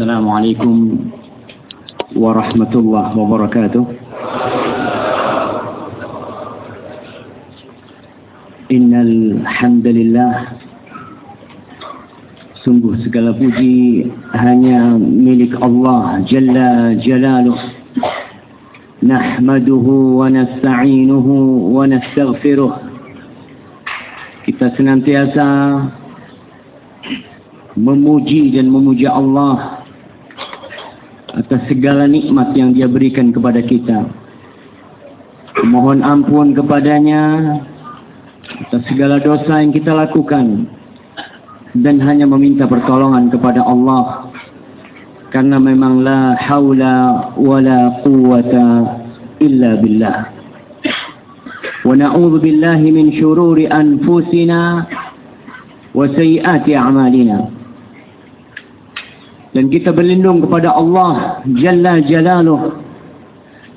السلام عليكم ورحمة الله وبركاته إن الحمد لله Sungguh segala puji hanya milik Allah Jalla Jalaluh. Nahmaduhu wa nasta'inuhu wa nastaghfiruh. Kita senantiasa memuji dan memuja Allah atas segala nikmat yang dia berikan kepada kita. Mohon ampun kepadanya atas segala dosa yang kita lakukan dan hanya meminta pertolongan kepada Allah. Karena memang la haula wala quwata illa billah. Wa na'udzu billahi min shururi anfusina wa sayyiati a'malina dan kita berlindung kepada Allah jalla jalaluh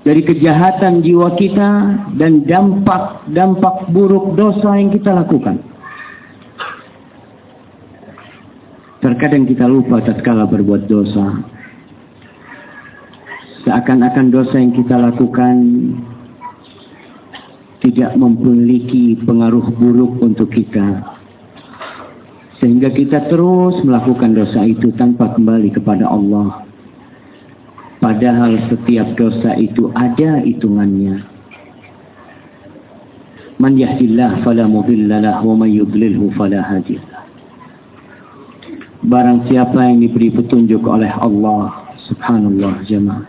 dari kejahatan jiwa kita dan dampak-dampak buruk dosa yang kita lakukan Terkadang kita lupa tatkala berbuat dosa. Seakan-akan dosa yang kita lakukan tidak memiliki pengaruh buruk untuk kita. Sehingga kita terus melakukan dosa itu tanpa kembali kepada Allah. Padahal setiap dosa itu ada hitungannya. Man yahdillah fala mudhillalah wa man yudlilhu fala. Barang siapa yang diberi petunjuk oleh Allah Subhanallah jemaah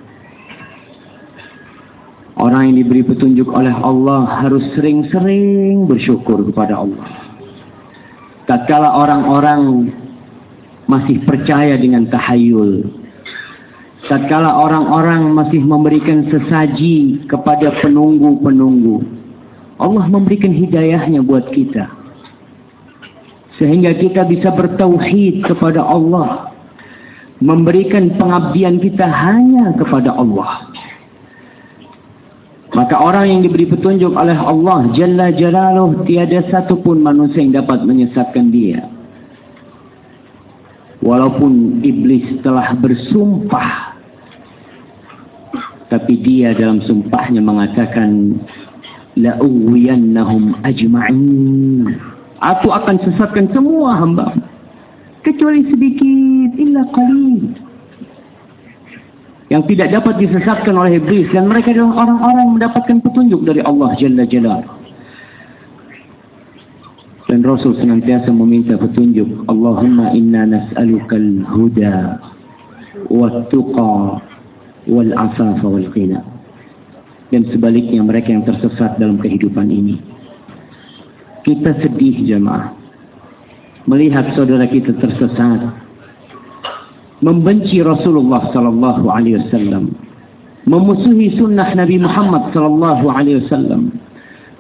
Orang yang diberi petunjuk oleh Allah harus sering-sering bersyukur kepada Allah. Tatkala orang-orang masih percaya dengan tahayul. Tatkala orang-orang masih memberikan sesaji kepada penunggu-penunggu. Allah memberikan hidayahnya buat kita sehingga kita bisa bertauhid kepada Allah memberikan pengabdian kita hanya kepada Allah maka orang yang diberi petunjuk oleh Allah Jalla Jalaluh tiada satu pun manusia yang dapat menyesatkan dia walaupun iblis telah bersumpah tapi dia dalam sumpahnya mengatakan la'uwiyannahum ajma'in Aku akan sesatkan semua hamba. Kecuali sedikit. Illa qalil. Yang tidak dapat disesatkan oleh iblis. Dan mereka adalah orang-orang mendapatkan petunjuk dari Allah Jalla Jalla. Dan Rasul senantiasa meminta petunjuk. Allahumma inna nas'alukal huda. Wattuqa. Wal-afafa wal-qina. Dan sebaliknya mereka yang tersesat dalam kehidupan ini. Kita sedih jemaah. Melihat saudara kita tersesat. Membenci Rasulullah sallallahu alaihi wasallam. Memusuhi sunnah Nabi Muhammad sallallahu alaihi wasallam.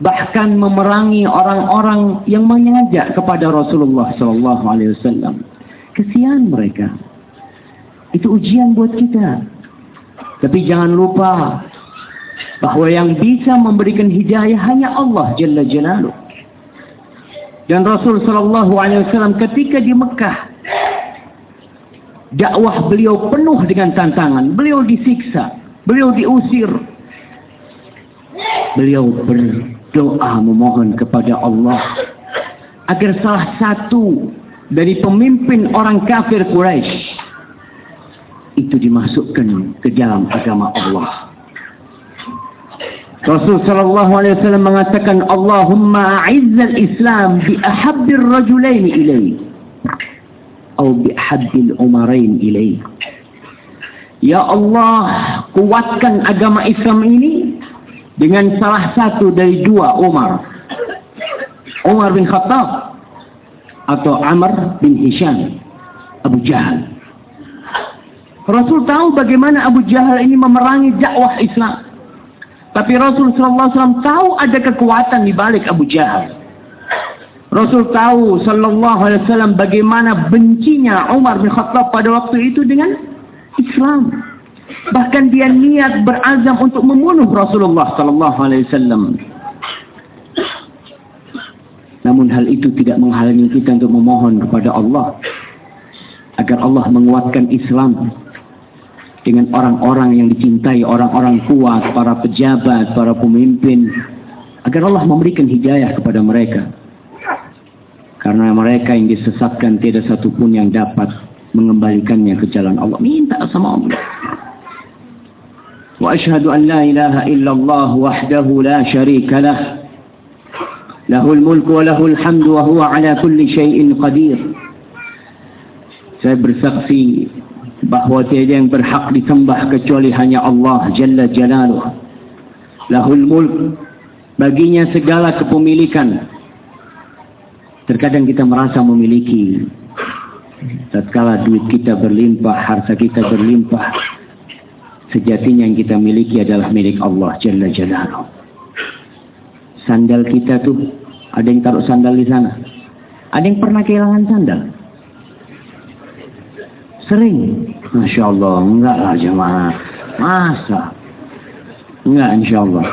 Bahkan memerangi orang-orang yang mengajak kepada Rasulullah sallallahu alaihi wasallam. Kesian mereka. Itu ujian buat kita. Tapi jangan lupa bahwa yang bisa memberikan hidayah hanya Allah Jalla Jalaluh. Dan Rasul sallallahu alaihi wasallam ketika di Mekah dakwah beliau penuh dengan tantangan, beliau disiksa, beliau diusir. Beliau berdoa memohon kepada Allah agar salah satu dari pemimpin orang kafir Quraisy itu dimasukkan ke dalam agama Allah. Rasul sallallahu alaihi wasallam mengatakan Allahumma a'izzal Islam bi ahabbir rajulain ilaih atau bi ahabbil umarain ilaih Ya Allah kuatkan agama Islam ini dengan salah satu dari dua Umar. Umar bin Khattab atau Amr bin Hisham Abu Jahal. Rasul tahu bagaimana Abu Jahal ini memerangi dakwah Islam. Tapi Rasul SAW tahu ada kekuatan di balik Abu Jahal. Rasul tahu Sallallahu Alaihi Wasallam bagaimana bencinya Umar bin Khattab pada waktu itu dengan Islam. Bahkan dia niat berazam untuk membunuh Rasulullah Sallallahu Alaihi Wasallam. Namun hal itu tidak menghalangi kita untuk memohon kepada Allah agar Allah menguatkan Islam dengan orang-orang yang dicintai, orang-orang kuat, para pejabat, para pemimpin, agar Allah memberikan hidayah kepada mereka. Karena mereka yang disesatkan tidak satupun yang dapat mengembalikannya ke jalan Allah. Minta sama Allah. Wa ashhadu an la ilaha illallah wahdahu la syarika lah. Lahul mulku wa lahul hamdu wa huwa ala kulli syai'in qadir. Saya bersaksi bahawa tiada yang berhak disembah kecuali hanya Allah Jalla Jalaluh. Lahul mulk baginya segala kepemilikan. Terkadang kita merasa memiliki tatkala duit kita berlimpah, harta kita berlimpah, sejatinya yang kita miliki adalah milik Allah Jalla Jalaluh. Sandal kita tuh ada yang taruh sandal di sana. Ada yang pernah kehilangan sandal? Sering. Masya Allah. Enggak lah jemaah. Masa? Enggak insya Allah.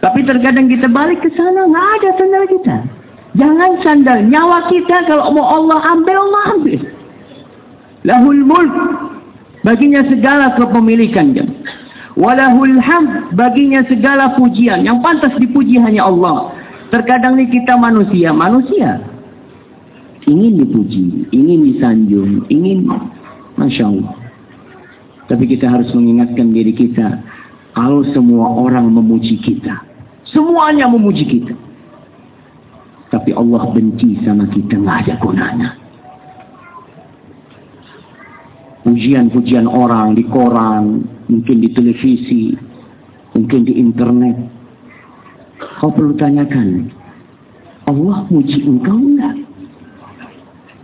Tapi terkadang kita balik ke sana. Enggak ada sandal kita. Jangan sandal. Nyawa kita kalau mau Allah ambil, Allah ambil. Lahul mulk. Baginya segala kepemilikan. Walahul ham. Baginya segala pujian. Yang pantas dipuji hanya Allah. Terkadang ni kita manusia. Manusia. Ingin dipuji. Ingin disanjung. Ingin Masya Allah. Tapi kita harus mengingatkan diri kita. Kalau semua orang memuji kita. Semuanya memuji kita. Tapi Allah benci sama kita. Nggak ada gunanya. Pujian-pujian orang di koran. Mungkin di televisi. Mungkin di internet. Kau perlu tanyakan. Allah muji engkau enggak?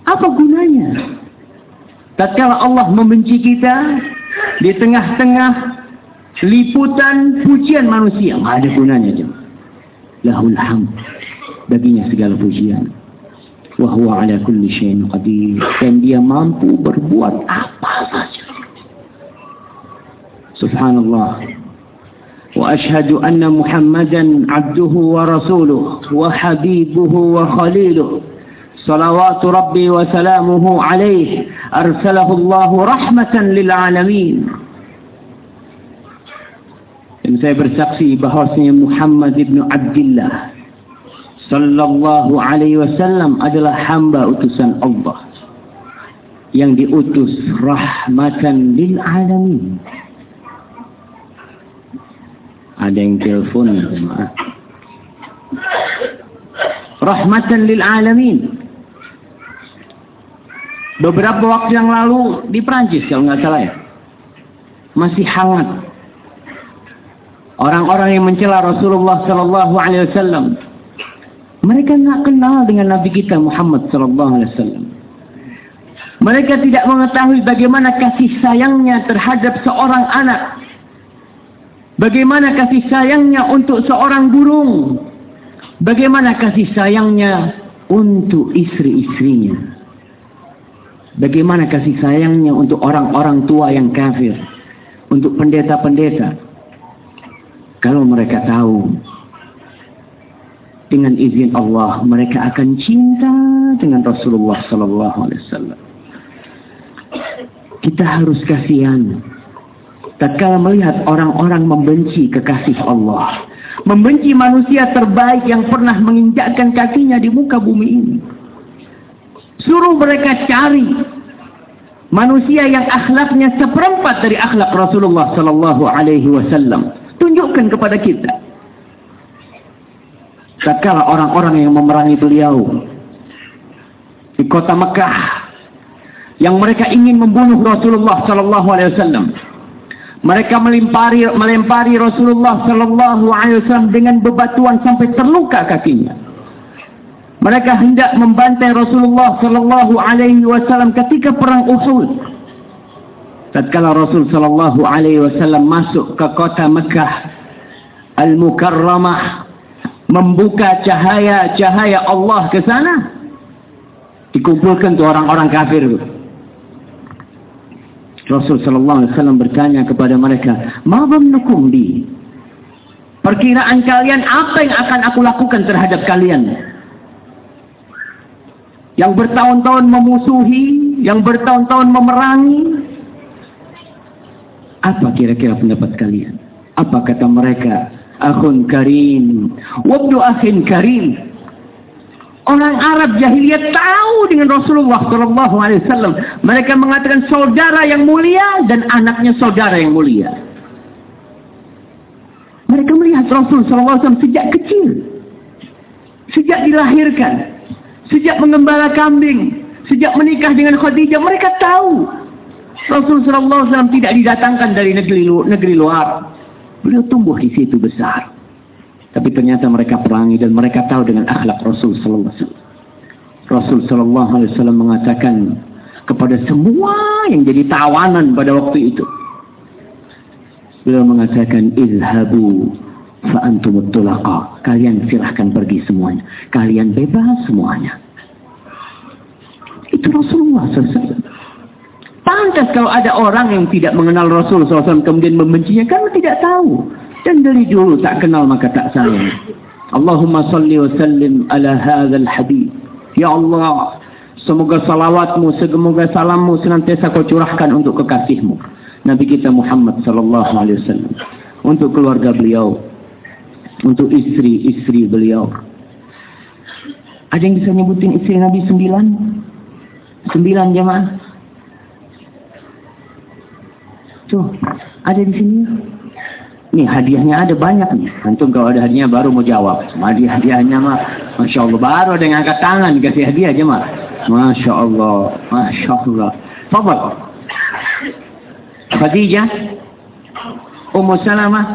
Apa gunanya? Tatkala Allah membenci kita di tengah-tengah liputan pujian manusia, enggak ada gunanya. Lahul hamd baginya segala pujian. Wa huwa ala kulli syai'in qadir dan dia mampu berbuat apa saja. Subhanallah. 'abduhu wa rasuluhu wa habibuhu wa khaliluhu صلوات ربي وسلامه عليه أرسله الله رحمة للعالمين Dan saya bersaksi bahawasanya Muhammad ibn Abdullah sallallahu alaihi wasallam adalah hamba utusan Allah yang diutus rahmatan lil alamin. Ada yang telepon jemaah. Rahmatan lil alamin. Beberapa waktu yang lalu di Prancis kalau nggak salah ya. Masih hangat. Orang-orang yang mencela Rasulullah sallallahu alaihi wasallam. Mereka nggak kenal dengan Nabi kita Muhammad sallallahu alaihi wasallam. Mereka tidak mengetahui bagaimana kasih sayangnya terhadap seorang anak. Bagaimana kasih sayangnya untuk seorang burung. Bagaimana kasih sayangnya untuk istri-istrinya. Bagaimana kasih sayangnya untuk orang-orang tua yang kafir. Untuk pendeta-pendeta. Kalau mereka tahu. Dengan izin Allah. Mereka akan cinta dengan Rasulullah Sallallahu Alaihi Wasallam. Kita harus kasihan. Tatkala melihat orang-orang membenci kekasih Allah. Membenci manusia terbaik yang pernah menginjakkan kakinya di muka bumi ini. Suruh mereka cari manusia yang akhlaknya seperempat dari akhlak Rasulullah sallallahu alaihi wasallam. Tunjukkan kepada kita. Tatkala orang-orang yang memerangi beliau di kota Mekah yang mereka ingin membunuh Rasulullah sallallahu alaihi wasallam. Mereka melempari melempari Rasulullah sallallahu alaihi wasallam dengan bebatuan sampai terluka kakinya. Mereka hendak membantai Rasulullah sallallahu alaihi wasallam ketika perang Uhud. Tatkala Rasul sallallahu alaihi wasallam masuk ke kota Mekah Al-Mukarramah membuka cahaya-cahaya Allah ke sana dikumpulkan tu orang-orang kafir itu. Rasul sallallahu alaihi wasallam bertanya kepada mereka, "Ma dhannukum bi?" Perkiraan kalian apa yang akan aku lakukan terhadap kalian? yang bertahun-tahun memusuhi, yang bertahun-tahun memerangi, Apa kira-kira pendapat kalian? Apa kata mereka? Akhun karim. Wabdu akhin karim. Orang Arab jahiliyah tahu dengan Rasulullah Shallallahu Alaihi Wasallam. Mereka mengatakan saudara yang mulia dan anaknya saudara yang mulia. Mereka melihat Rasul Shallallahu Alaihi Wasallam sejak kecil, sejak dilahirkan, sejak mengembala kambing, sejak menikah dengan Khadijah. Mereka tahu Rasul Shallallahu Alaihi Wasallam tidak didatangkan dari negeri negeri luar. Beliau tumbuh di situ besar. Tapi ternyata mereka perangi dan mereka tahu dengan akhlak Rasul sallallahu alaihi wasallam. Rasul sallallahu alaihi wasallam mengatakan kepada semua yang jadi tawanan pada waktu itu. Beliau mengatakan izhabu fa antum tulaqa. Kalian silahkan pergi semuanya. Kalian bebas semuanya. Itu Rasulullah SAW. Pantas kalau ada orang yang tidak mengenal Rasul SAW kemudian membencinya karena tidak tahu. Dan dari dulu tak kenal maka tak sayang. Allahumma salli wa sallim ala hadzal habib. Ya Allah, semoga salawatmu, semoga salammu senantiasa kau curahkan untuk kekasihmu. Nabi kita Muhammad sallallahu alaihi wasallam. Untuk keluarga beliau. Untuk istri-istri beliau. Ada yang bisa nyebutin istri Nabi sembilan? Sembilan jemaah. Tuh, ada di sini. Nih hadiahnya ada banyak nih. Antum kalau ada hadiahnya baru mau jawab. Hadiah hadiahnya mah, masya Allah baru ada yang angkat tangan kasih hadiah aja mah. Masya Allah, masya Allah. Fadal. Khadijah, Ummu Salamah,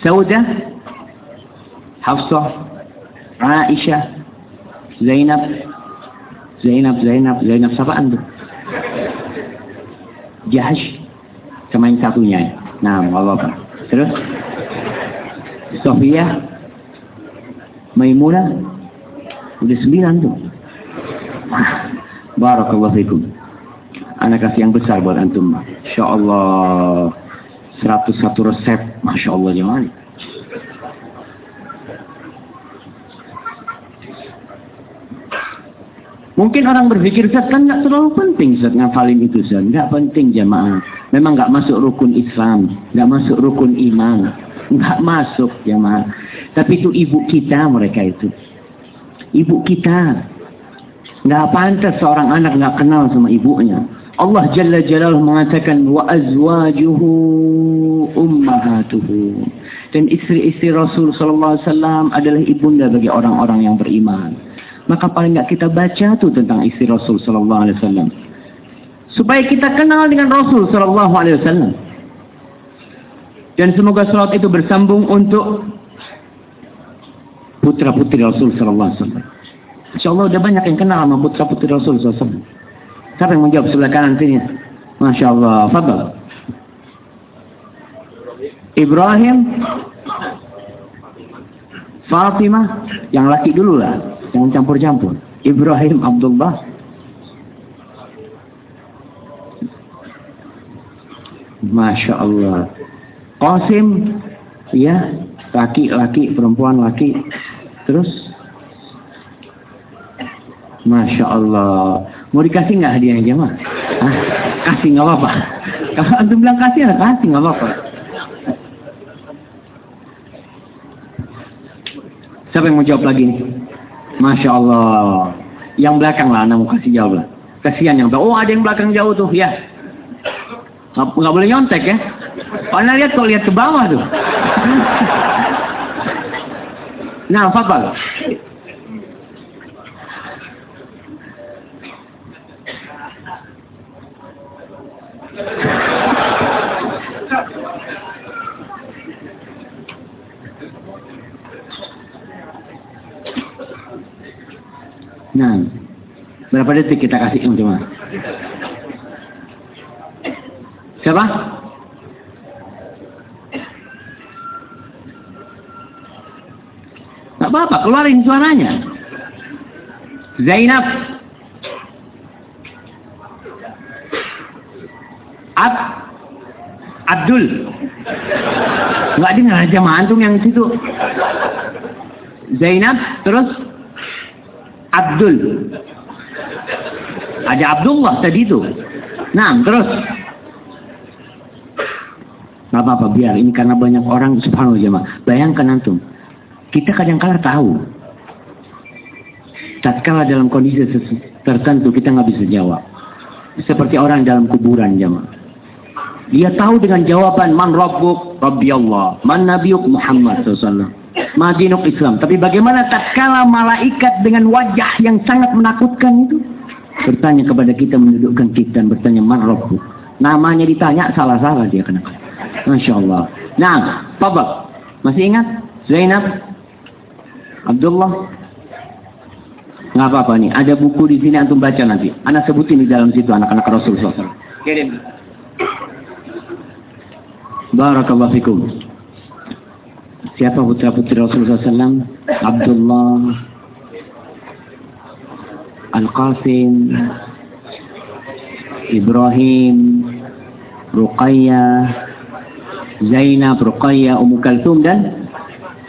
Saudah, Hafsah, Aisyah, Zainab, Zainab, Zainab, Zainab siapa anda? Jahash, sama yang satunya. Nah, apa Terus Sofia Maimunah udah sembilan tuh. Barakallahu fikum. Anak kasih yang besar buat antum. Insya Allah 101 resep. Masya Allah jemaah. Mungkin orang berpikir Zat kan nggak terlalu penting Zat ngafalin itu Zat. Nggak penting jemaah. Memang nggak masuk rukun Islam. nggak masuk rukun iman. nggak masuk jemaah. Tapi itu ibu kita mereka itu. Ibu kita. Nggak pantas seorang anak nggak kenal sama ibunya. Allah Jalla Jalaluhu mengatakan wa azwajuhu ummahatuhu. Dan istri-istri Rasul sallallahu alaihi wasallam adalah ibunda bagi orang-orang yang beriman. Maka paling nggak kita baca tuh tentang istri Rasul Sallallahu Alaihi Wasallam. Supaya kita kenal dengan Rasul Sallallahu Alaihi Wasallam. Dan semoga salat itu bersambung untuk putra putri Rasul Sallallahu Alaihi Wasallam. Insya Allah udah banyak yang kenal sama putra putri Rasul Sallallahu Alaihi Wasallam. Siapa yang menjawab sebelah kanan sini? Masya Allah. Fadal. Ibrahim. Fatimah. Yang laki dulu lah. Jangan campur-campur. Ibrahim Abdullah. Masya Allah. Qasim. Ya. Laki-laki, perempuan laki. Terus. Masya Allah. Mau dikasih nggak hadiahnya jemaah? Hah? Kasih nggak apa-apa. Kalau antum bilang kasih, ya kasih nggak apa-apa. Siapa yang mau jawab lagi nih? Masya Allah. Yang belakang lah, anda mau kasih jawab lah. Kasihan yang belakang. Oh ada yang belakang jauh tuh, ya. Nggak, boleh nyontek ya. Anda lihat kalau lihat ke bawah tuh. Nah, Fadal. Nah, berapa detik kita kasih cuma? Siapa? Gak apa-apa, keluarin suaranya. Zainab. Ab Abdul. Gak dengar aja mantung yang situ. Zainab, terus Abdul. Ada Abdullah tadi itu. Nah, terus Gak apa-apa, biar. Ini karena banyak orang, subhanallah jemaah. Bayangkan antum. Kita kadang-kala tahu. Tatkala dalam kondisi tertentu kita nggak bisa jawab. Seperti orang dalam kuburan jemaah. Dia tahu dengan jawaban man rabbuk rabbi Allah, man nabiyuk Muhammad SAW. Madinuk Islam. Tapi bagaimana tatkala malaikat dengan wajah yang sangat menakutkan itu bertanya kepada kita mendudukkan kita dan bertanya man rabbuk. Namanya ditanya salah-salah dia kena. Masya Allah. Nah, Papa, masih ingat Zainab? Abdullah? Nggak apa-apa nih, ada buku di sini antum baca nanti. Anak sebutin di dalam situ anak-anak Rasulullah SAW. Kirim. Barakallahu fikum. Siapa putra putri Rasulullah SAW? Abdullah, Al-Qasim, Ibrahim, Ruqayyah, Zainab, Ruqayyah, Ummu Kalthum dan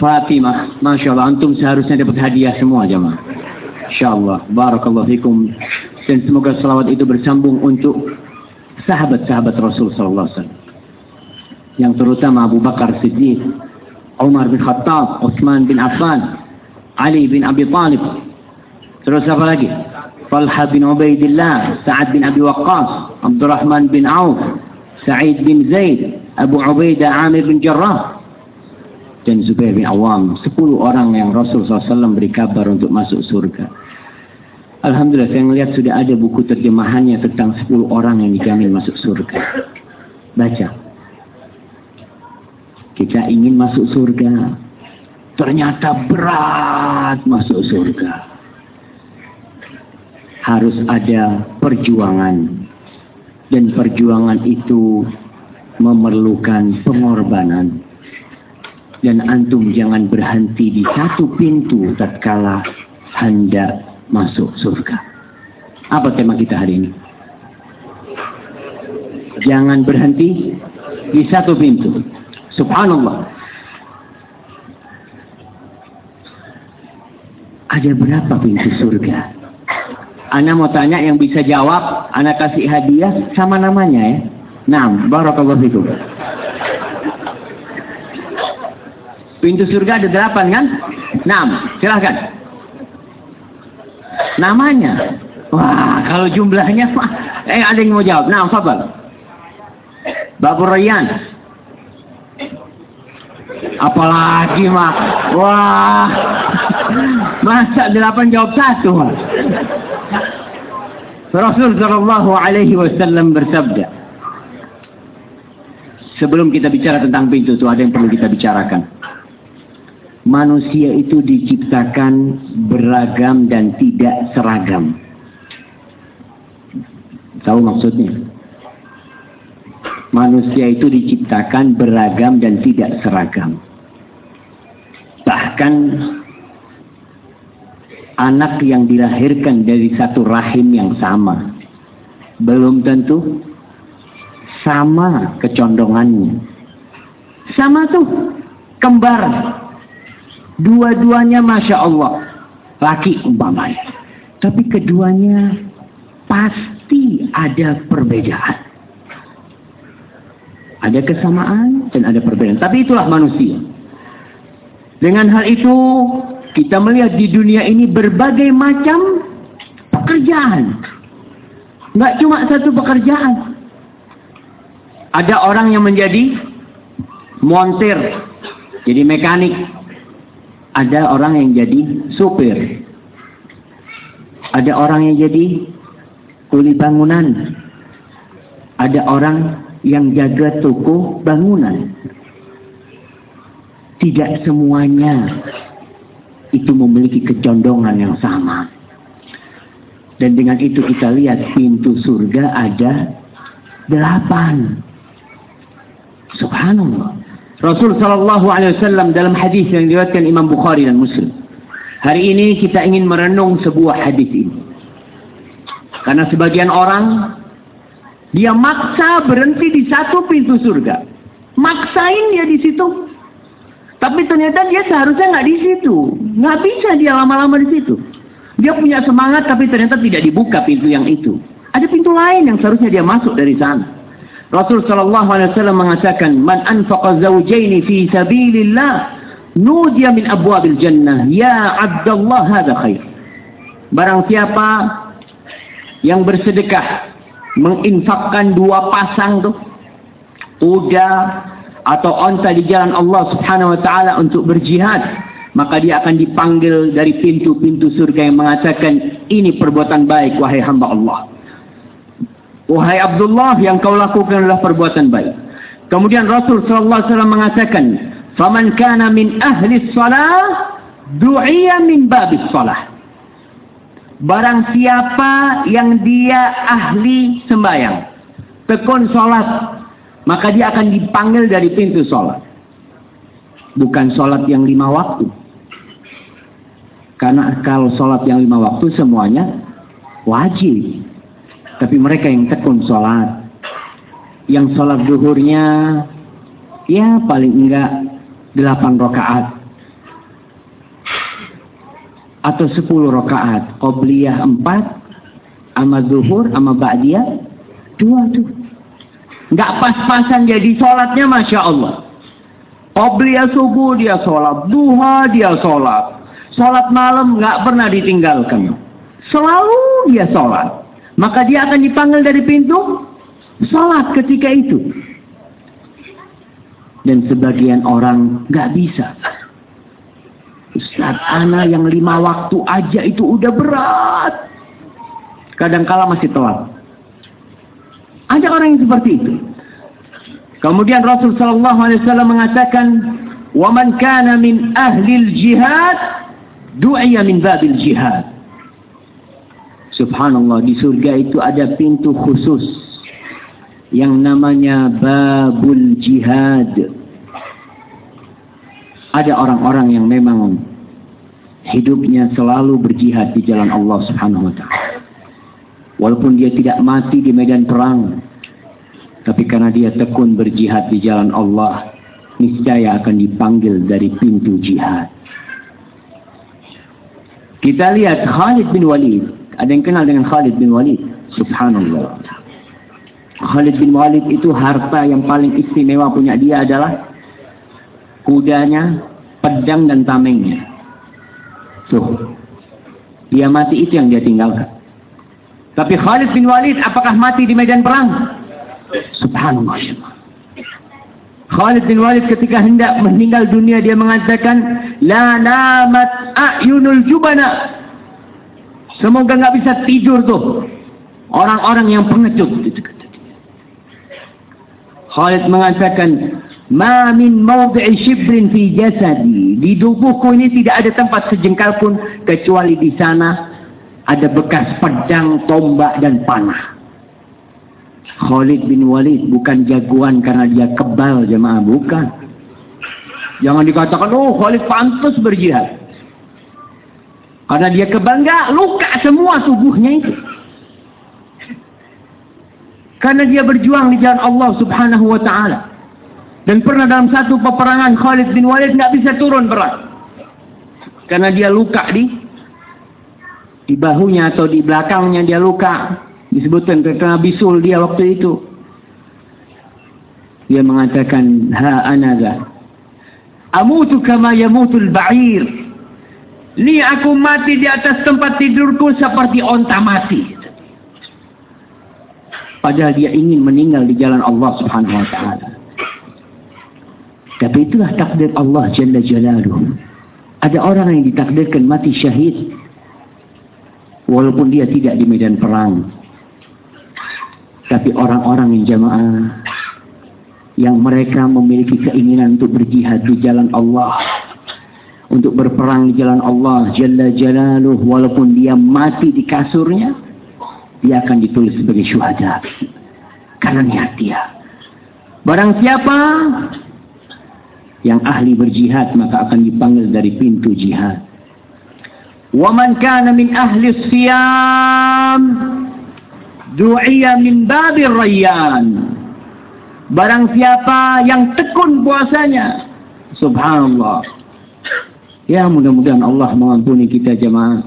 Fatimah. Masya Allah, antum seharusnya dapat hadiah semua jemaah. Insya Allah. Barakallahu fikum. Dan semoga salawat itu bersambung untuk sahabat-sahabat Rasul Sallallahu. Yang terutama Abu Bakar Siddiq, Umar bin Khattab, Utsman bin Affan, Ali bin Abi Talib. Terus apa lagi? Talha bin Ubaidillah, Sa'ad bin Abi Waqqas, Abdurrahman bin Auf, Sa'id bin Zaid, Abu Ubaidah Amir bin Jarrah, dan Zubair bin Awam. Sepuluh orang yang Rasul SAW beri kabar untuk masuk surga. Alhamdulillah saya melihat sudah ada buku terjemahannya tentang sepuluh orang yang dijamin masuk surga. Baca. Kita ingin masuk surga. Ternyata berat masuk surga. Harus ada perjuangan. Dan perjuangan itu memerlukan pengorbanan. Dan antum jangan berhenti di satu pintu tatkala hendak masuk surga. Apa tema kita hari ini? Jangan berhenti di satu pintu. Subhanallah. Ada berapa pintu surga? Ana mau tanya yang bisa jawab, Ana kasih hadiah sama namanya ya. Nah, barakallahu fikum. Pintu surga ada delapan kan? Nah, silahkan. Namanya. Wah, kalau jumlahnya, eh ada yang mau jawab. Nah, Fabel. Babur Rayyan. Apalagi mak, wah, masa delapan jawab satu. Rasul Shallallahu Alaihi Wasallam bersabda, sebelum kita bicara tentang pintu itu ada yang perlu kita bicarakan. Manusia itu diciptakan beragam dan tidak seragam. Tahu maksudnya? Manusia itu diciptakan beragam dan tidak seragam. Bahkan anak yang dilahirkan dari satu rahim yang sama belum tentu sama kecondongannya. Sama tuh kembar. Dua-duanya Masya Allah. Laki umpamanya. Tapi keduanya pasti ada perbedaan. Ada kesamaan dan ada perbedaan. Tapi itulah manusia. Dengan hal itu, kita melihat di dunia ini berbagai macam pekerjaan. Nggak cuma satu pekerjaan. Ada orang yang menjadi montir, jadi mekanik. Ada orang yang jadi supir. Ada orang yang jadi kuli bangunan. Ada orang yang jaga toko bangunan tidak semuanya itu memiliki kecondongan yang sama. Dan dengan itu kita lihat pintu surga ada delapan. Subhanallah. Rasul Shallallahu Alaihi Wasallam dalam hadis yang diriwayatkan Imam Bukhari dan Muslim. Hari ini kita ingin merenung sebuah hadis ini. Karena sebagian orang dia maksa berhenti di satu pintu surga. Maksain dia di situ. Tapi ternyata dia seharusnya nggak di situ. Nggak bisa dia lama-lama di situ. Dia punya semangat tapi ternyata tidak dibuka pintu yang itu. Ada pintu lain yang seharusnya dia masuk dari sana. Rasul sallallahu alaihi wasallam mengatakan, "Man anfaqa zawjaini fi sabilillah, nudiya min abwabil jannah, ya Abdullah hadha khair." Barang siapa yang bersedekah menginfakkan dua pasang tuh kuda atau onta di jalan Allah Subhanahu wa taala untuk berjihad, maka dia akan dipanggil dari pintu-pintu surga yang mengatakan, "Ini perbuatan baik wahai hamba Allah." Wahai Abdullah yang kau lakukan adalah perbuatan baik. Kemudian Rasul sallallahu alaihi wasallam mengatakan, "Faman kana min ahli shalah, du'iya min babis shalah." Barang siapa yang dia ahli sembahyang, tekun salat, maka dia akan dipanggil dari pintu salat. Bukan salat yang lima waktu. Karena kalau salat yang lima waktu semuanya wajib. Tapi mereka yang tekun sholat. Yang sholat duhurnya ya paling enggak 8 rakaat. Atau 10 rakaat. Qobliyah 4. Ama zuhur, ama ba'diyah. Dua tuh. Enggak pas-pasan jadi sholatnya Masya Allah. Qobliyah subuh dia sholat. Duha dia sholat. Sholat malam enggak pernah ditinggalkan. Selalu dia sholat. Maka dia akan dipanggil dari pintu salat ketika itu. Dan sebagian orang nggak bisa. Ustaz, ana yang lima waktu aja itu udah berat. Kadangkala masih telat. Ada orang yang seperti itu. Kemudian Rasul Shallallahu Alaihi Wasallam mengatakan, "Waman kana min ahli jihad, du'iya min babil jihad." Subhanallah di surga itu ada pintu khusus yang namanya babul jihad. Ada orang-orang yang memang hidupnya selalu berjihad di jalan Allah Subhanahu wa taala. Walaupun dia tidak mati di medan perang, tapi karena dia tekun berjihad di jalan Allah, niscaya akan dipanggil dari pintu jihad. Kita lihat Khalid bin Walid ada yang kenal dengan Khalid bin Walid. Subhanallah. Khalid bin Walid itu harta yang paling istimewa punya dia adalah kudanya, pedang dan tamengnya. Tuh. Dia mati itu yang dia tinggalkan. Tapi Khalid bin Walid apakah mati di medan perang? Subhanallah. Khalid bin Walid ketika hendak meninggal dunia dia mengatakan la namat a'yunul jubana Semoga nggak bisa tidur tuh. Orang-orang yang pengecut. Khalid mengatakan, Ma min mawdi'i shibrin fi jasadi. Di tubuhku ini tidak ada tempat sejengkal pun kecuali di sana ada bekas pedang, tombak dan panah. Khalid bin Walid bukan jagoan karena dia kebal jemaah, bukan. Jangan dikatakan, oh Khalid pantas berjihad. Karena dia kebangga, luka semua tubuhnya itu. Karena dia berjuang di jalan Allah subhanahu wa ta'ala. Dan pernah dalam satu peperangan Khalid bin Walid nggak bisa turun perang. Karena dia luka di di bahunya atau di belakangnya dia luka. Disebutkan karena bisul dia waktu itu. Dia mengatakan, Ha anaga. Amutu kama yamutul ba'ir. Ni aku mati di atas tempat tidurku seperti onta mati. Padahal dia ingin meninggal di jalan Allah subhanahu wa ta'ala. Tapi itulah takdir Allah Jalla Jalaluhu. Ada orang yang ditakdirkan mati syahid. Walaupun dia tidak di medan perang. Tapi orang-orang yang jamaah. Yang mereka memiliki keinginan untuk berjihad di jalan Allah untuk berperang di jalan Allah Jalla Jalaluh walaupun dia mati di kasurnya dia akan ditulis sebagai syuhada karena niat dia barang siapa yang ahli berjihad maka akan dipanggil dari pintu jihad wa man kana min ahli siyam du'iya min babir rayyan barang siapa yang tekun puasanya subhanallah Ya mudah-mudahan Allah mengampuni kita jemaah.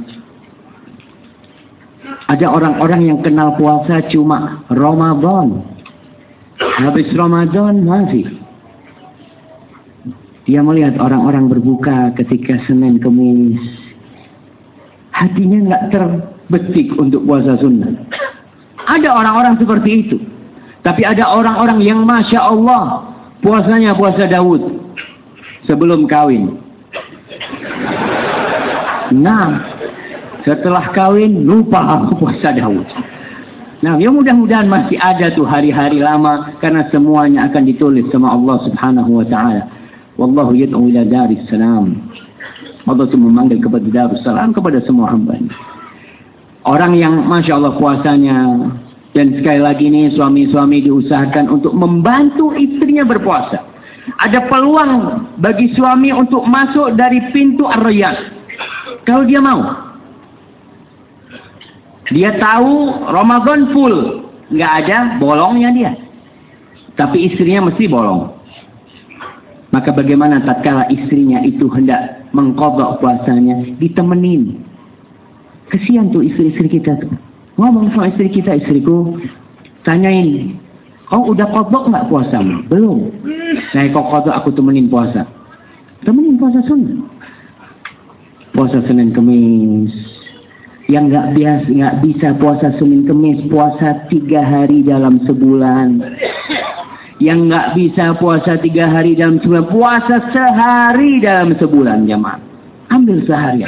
Ada orang-orang yang kenal puasa cuma Ramadan. Habis Ramadan masih. Dia melihat orang-orang berbuka ketika Senin Kemis. Hatinya nggak terbetik untuk puasa sunnah. Ada orang-orang seperti itu. Tapi ada orang-orang yang Masya Allah. Puasanya puasa Daud. Sebelum kawin. Nah. Setelah kawin lupa puasa Daud. Nah, ya mudah-mudahan masih ada tuh hari-hari lama karena semuanya akan ditulis sama Allah Subhanahu wa taala. Wallahu yad'u ila salam. Allah itu memanggil kepada darus salam kepada semua hamba. Orang yang Masya Allah puasanya dan sekali lagi ini suami-suami diusahakan untuk membantu istrinya berpuasa. Ada peluang bagi suami untuk masuk dari pintu ar Kalau dia mau. Dia tahu Ramadan full. Nggak ada bolongnya dia. Tapi istrinya mesti bolong. Maka bagaimana tatkala istrinya itu hendak mengkodok puasanya, ditemenin. Kesian tuh istri-istri kita tuh. Ngomong sama istri kita, istriku, tanyain, kau udah kodok nggak puasamu? Belum. Nah, kau kodok aku temenin puasa. Temenin puasa sunnah. Puasa Senin Kemis, yang nggak biasa nggak bisa puasa Senin Kemis puasa tiga hari dalam sebulan yang nggak bisa puasa tiga hari dalam sebulan puasa sehari dalam sebulan jemaah. Ambil sehari.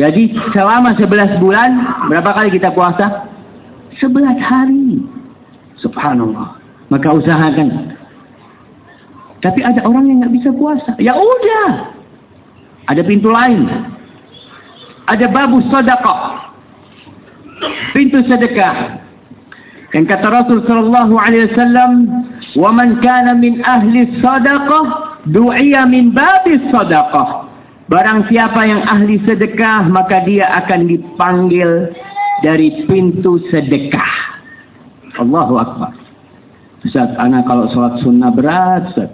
Jadi selama sebelas bulan berapa kali kita puasa? Sebelas hari. Subhanallah. Maka usahakan. Tapi ada orang yang nggak bisa puasa. Ya udah. Ada pintu lain. Ada babu sedekah. Pintu sedekah. Dan kata Rasul sallallahu alaihi wasallam, "Wa man kana min ahli sedekah, du'iya min babi sedekah." Barang siapa yang ahli sedekah, maka dia akan dipanggil dari pintu sedekah. Allahu Akbar. Ustaz, anak kalau sholat sunnah berat, Ustaz.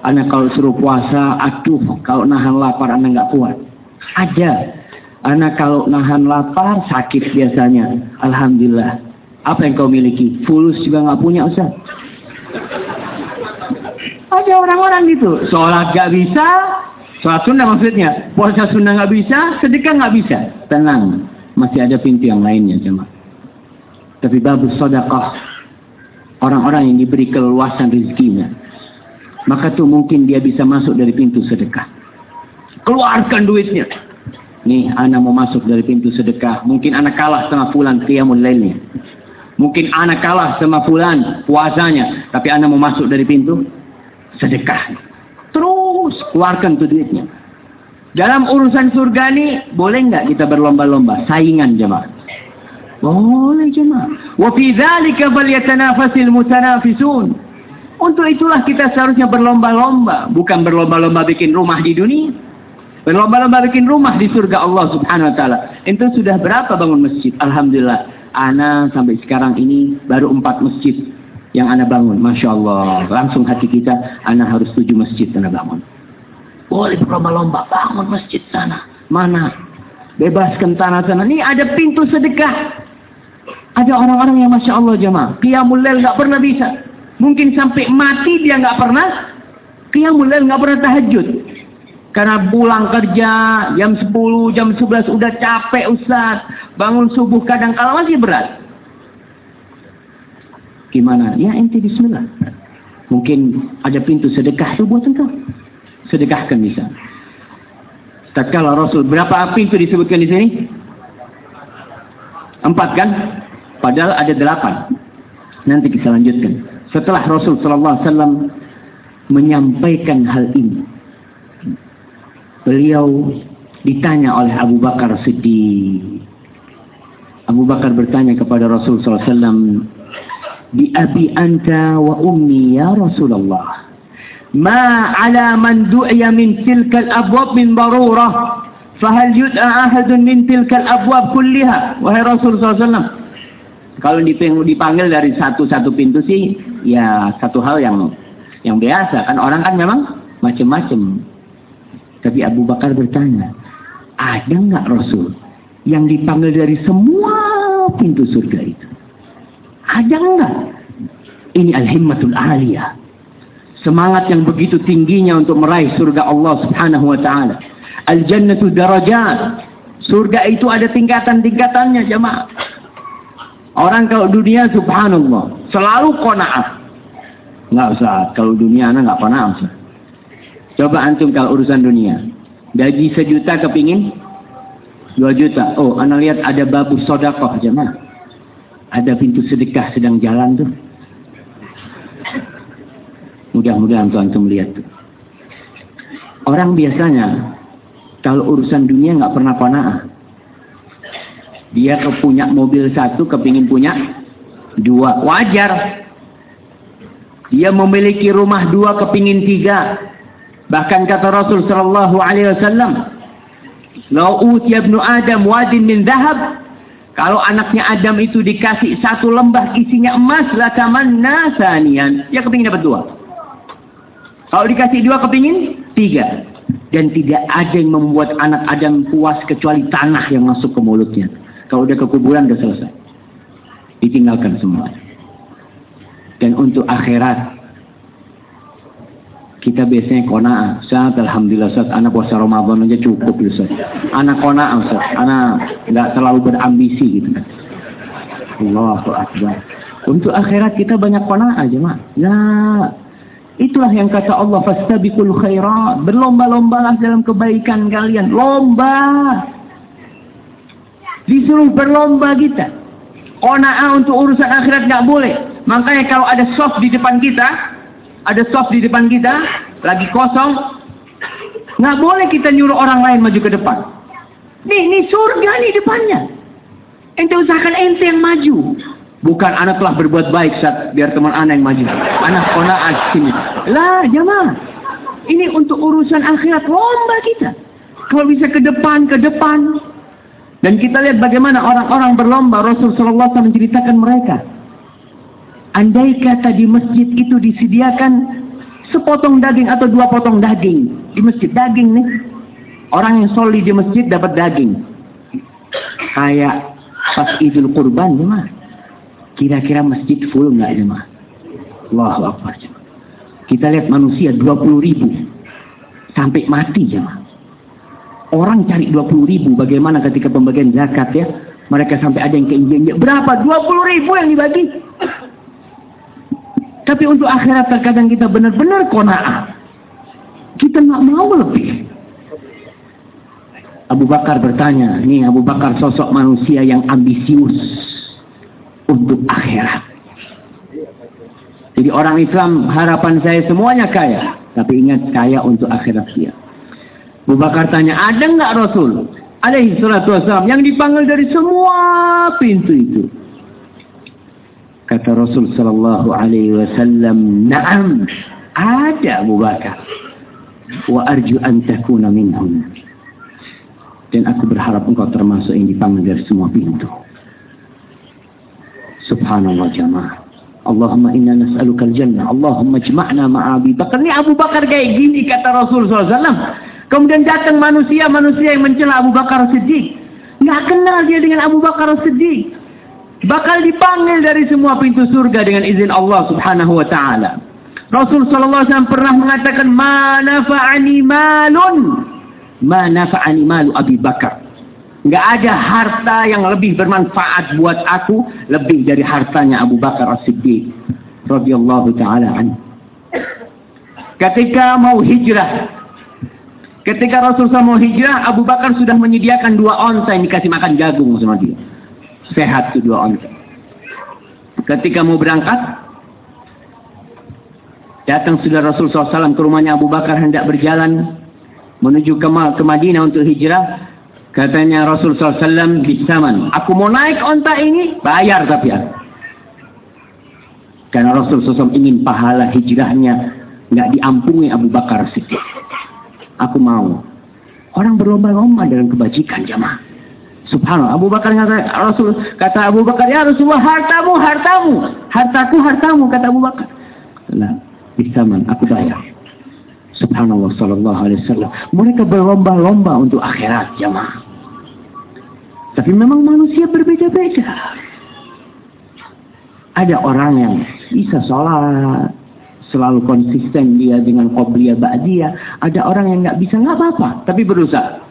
Anak kalau suruh puasa, aduh, kalau nahan lapar anak nggak kuat. Ada. Anak kalau nahan lapar sakit biasanya. Alhamdulillah. Apa yang kau miliki? Fulus juga nggak punya Ustaz. Ada orang-orang gitu. Sholat gak bisa. Sholat sunnah maksudnya. Puasa sunnah gak bisa. Sedekah gak bisa. Tenang. Masih ada pintu yang lainnya cuma. Tapi bagus sodakah. Orang-orang yang diberi keluasan rezekinya. Maka tuh mungkin dia bisa masuk dari pintu sedekah. Keluarkan duitnya. Nih, anak mau masuk dari pintu sedekah. Mungkin anak kalah sama fulan qiyamul lailnya. Mungkin anak kalah sama fulan puasanya. Tapi anak mau masuk dari pintu sedekah. Terus keluarkan tuh duitnya. Dalam urusan surga ini, boleh nggak kita berlomba-lomba? Saingan jemaah. Boleh jemaah. Wa fi dzalika falyatanafasil mutanafisun. Untuk itulah kita seharusnya berlomba-lomba, bukan berlomba-lomba bikin rumah di dunia. Berlomba-lomba bikin rumah di surga Allah subhanahu wa ta'ala. Itu sudah berapa bangun masjid? Alhamdulillah. Ana sampai sekarang ini baru empat masjid yang Ana bangun. Masya Allah. Langsung hati kita, Ana harus tujuh masjid Ana bangun. Boleh berlomba-lomba bangun masjid sana. Mana? Bebaskan tanah sana. Ini ada pintu sedekah. Ada orang-orang yang Masya Allah jemaah. Qiyamul Lail gak pernah bisa. Mungkin sampai mati dia gak pernah. Qiyamul Lail gak pernah tahajud. Karena pulang kerja jam 10, jam 11 udah capek Ustaz. Bangun subuh kadang kala masih berat. Gimana? Ya ente bismillah. Mungkin ada pintu sedekah itu buat engkau. Sedekahkan bisa. Tatkala Rasul berapa pintu disebutkan di sini? Empat kan? Padahal ada delapan. Nanti kita lanjutkan. Setelah Rasul Sallallahu Alaihi Wasallam menyampaikan hal ini, beliau ditanya oleh Abu Bakar Siddiq. Abu Bakar bertanya kepada Rasul SAW, Bi abi anta wa ummi ya Rasulullah. Ma ala man du'ya min tilka al-abwab min darurah. Fahal yud'a ahadun min tilka al-abwab kulliha. Wahai Rasul SAW. Kalau dipanggil dari satu-satu pintu sih, ya satu hal yang yang biasa. Kan orang kan memang macam-macam. Tapi Abu Bakar bertanya, ada nggak Rasul yang dipanggil dari semua pintu surga itu? Ada nggak? Ini al-himmatul aliyah. Semangat yang begitu tingginya untuk meraih surga Allah subhanahu wa ta'ala. Al-jannatu darajat. Surga itu ada tingkatan-tingkatannya jemaah. Orang kalau dunia subhanallah. Selalu kona'ah. Enggak usah. Kalau dunia anak enggak kona'ah. Coba antum kalau urusan dunia. Gaji sejuta kepingin dua juta. Oh, anak lihat ada babu sodakoh jemaah. Ada pintu sedekah sedang jalan tuh. Mudah-mudahan tuan antum lihat tuh. Orang biasanya kalau urusan dunia nggak pernah kona'ah. Dia punya mobil satu, kepingin punya dua. Wajar. Dia memiliki rumah dua, kepingin tiga. Bahkan kata Rasul sallallahu alaihi wasallam, "Lau utiya ibnu Adam wadin min dhahab" Kalau anaknya Adam itu dikasih satu lembah isinya emas, la tamanna sanian. Ya kepingin dapat dua. Kalau dikasih dua kepingin tiga. Dan tidak ada yang membuat anak Adam puas kecuali tanah yang masuk ke mulutnya. Kalau udah ke kuburan udah selesai. Ditinggalkan semua. Dan untuk akhirat kita biasanya kona'ah. Saat Alhamdulillah saat anak puasa Ramadan aja cukup Ustaz. Anak kona'ah Ustaz. Anak nggak terlalu berambisi gitu kan. Allahu Akbar. Untuk akhirat kita banyak kona'ah jemaah. Nah, itulah yang kata Allah fastabiqul khairat. Berlomba-lombalah dalam kebaikan kalian. Lomba. Disuruh berlomba kita. Kona'ah untuk urusan akhirat nggak boleh. Makanya kalau ada soft di depan kita, ada soft di depan kita, lagi kosong, nggak boleh kita nyuruh orang lain maju ke depan. Nih, nih surga nih depannya. Ente usahakan ente yang maju. Bukan anak telah berbuat baik saat biar teman anak yang maju. Anak kona'at sini. Lah, jamaah. Ini untuk urusan akhirat lomba kita. Kalau bisa ke depan, ke depan. Dan kita lihat bagaimana orang-orang berlomba. Rasulullah SAW menceritakan mereka. Andai kata di masjid itu disediakan sepotong daging atau dua potong daging di masjid. Daging nih. Orang yang soli di masjid dapat daging. Kayak pas idul kurban mah. Kira-kira masjid full nggak mah? Allah Akbar kita lihat manusia 20 ribu. Sampai mati jemaah orang cari 20 ribu bagaimana ketika pembagian zakat ya? Mereka sampai ada yang keinginan berapa? 20 ribu yang dibagi tapi untuk akhirat terkadang kita benar-benar kona'ah. Kita nggak mau lebih. Abu Bakar bertanya, nih Abu Bakar sosok manusia yang ambisius untuk akhirat. Jadi orang Islam harapan saya semuanya kaya. Tapi ingat kaya untuk akhirat dia. Abu Bakar tanya, ada nggak Rasul? Alaihi salatu wassalam. Yang dipanggil dari semua pintu itu. Kata Rasul sallallahu alaihi wasallam, "Na'am, ada Abu Bakar. Wa arju an takuna minhum." Dan aku berharap engkau termasuk yang dipanggil dari semua pintu. Subhanallah jamaah. Allahumma inna nas'aluka al-jannah. Allahumma jma'na ma'abi Bakar. Ini Abu Bakar kayak gini kata Rasul SAW. Kemudian datang manusia-manusia yang mencela Abu Bakar Siddiq. Nggak kenal dia dengan Abu Bakar Siddiq bakal dipanggil dari semua pintu surga dengan izin Allah Subhanahu wa taala. Rasul sallallahu alaihi wasallam pernah mengatakan, "Ma nafa'ani malun, ma nafa'ani malu Abi Bakar." Enggak ada harta yang lebih bermanfaat buat aku lebih dari hartanya Abu Bakar As-Siddiq radhiyallahu taala anhu. Ketika mau hijrah, ketika Rasulullah mau hijrah, Abu Bakar sudah menyediakan dua onta yang dikasih makan jagung sama dia sehat kedua onta. Ketika mau berangkat, datang sudah Rasul SAW ke rumahnya Abu Bakar hendak berjalan menuju ke, Madinah untuk hijrah. Katanya Rasul SAW bisaman, aku mau naik onta ini, bayar tapi aku. Karena Rasul SAW ingin pahala hijrahnya nggak diampuni Abu Bakar Siddiq. Aku mau. Orang berlomba-lomba dalam kebajikan jamaah. Subhanallah. Abu Bakar kata Rasul kata Abu Bakar ya Rasulullah hartamu hartamu hartaku hartamu kata Abu Bakar. Nah, bisaman aku bayar. Subhanallah sallallahu alaihi wasallam. Mereka berlomba-lomba untuk akhirat jamaah. Tapi memang manusia berbeda-beda. Ada orang yang bisa sholat, selalu konsisten dia dengan qobliyah ba'diyah. Ada orang yang nggak bisa, nggak apa-apa, tapi berusaha.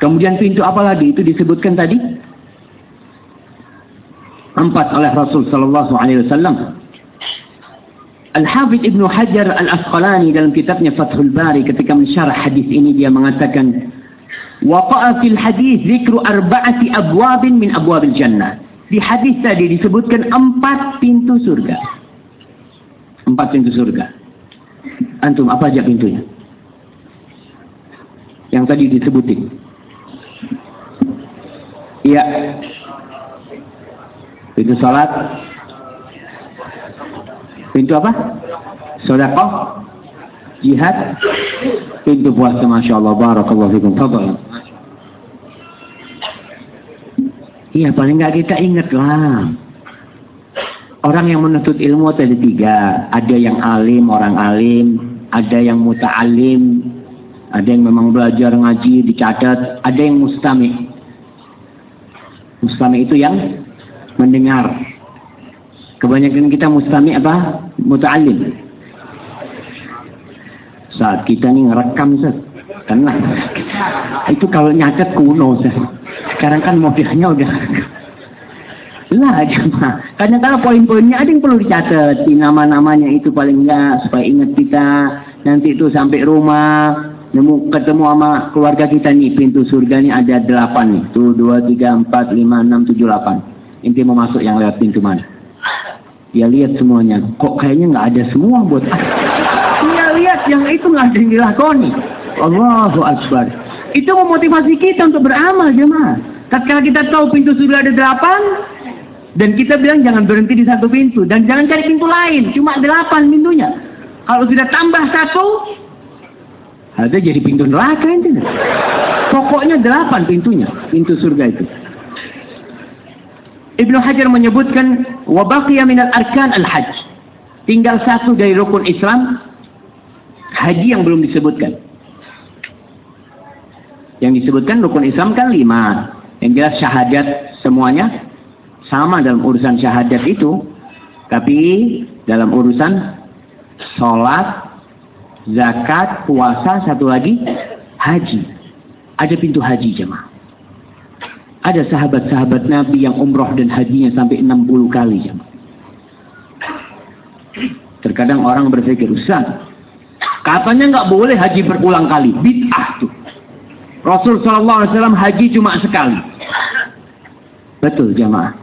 Kemudian pintu apa lagi itu disebutkan tadi? Empat oleh Rasul Sallallahu Alaihi Wasallam. Al-Hafidh Ibnu Hajar Al-Asqalani dalam kitabnya Fathul Bari ketika mensyarah hadis ini dia mengatakan waqa'a fil hadis zikru arba'ati abwabin min abwabil jannah. Di hadis tadi disebutkan empat pintu surga. Empat pintu surga. Antum apa aja pintunya? Yang tadi disebutin. Iya. Pintu salat, Pintu apa? Sodakoh, jihad, pintu puasa, masya Allah, barakallahu fikum, fadal. Iya, paling nggak kita ingat lah. Orang yang menuntut ilmu ada tiga. Ada yang alim, orang alim. Ada yang muta'alim. Ada yang memang belajar ngaji, dicatat. Ada yang mustami. Mustami itu yang mendengar. Kebanyakan kita mustami apa? Muta'alim. Saat kita nih ngerekam, Ustaz. Karena itu kalau nyatet kuno, Ustaz. Sekarang kan modelnya udah lah cuma kadang-kadang poin-poinnya ada yang perlu dicatat di nama-namanya itu paling enggak supaya ingat kita nanti itu sampai rumah nemu ketemu sama keluarga kita nih pintu surga nih ada delapan nih tuh dua tiga empat lima enam tujuh delapan inti mau masuk yang lewat pintu mana dia lihat semuanya. Kok kayaknya nggak ada semua buat Dia lihat yang itu nggak ada yang dilakoni. Allahu Akbar. Itu memotivasi kita untuk beramal jemaah. Tatkala kita tahu pintu surga ada delapan, dan kita bilang jangan berhenti di satu pintu dan jangan cari pintu lain, cuma delapan pintunya. Kalau sudah tambah satu, ada jadi pintu neraka itu. Pokoknya delapan pintunya, pintu surga itu. Ibnu Hajar menyebutkan wabaqiya minal arkan al-hajj. Tinggal satu dari rukun Islam haji yang belum disebutkan. Yang disebutkan rukun Islam kan lima. Yang jelas syahadat semuanya sama dalam urusan syahadat itu. Tapi dalam urusan sholat, zakat, puasa, satu lagi haji. Ada pintu haji jemaah. Ada sahabat-sahabat Nabi yang umroh dan hajinya sampai 60 kali. Terkadang orang berpikir, Ustaz, katanya nggak boleh haji berulang kali. Bid'ah tuh. Rasul SAW haji cuma sekali. Betul jamaah.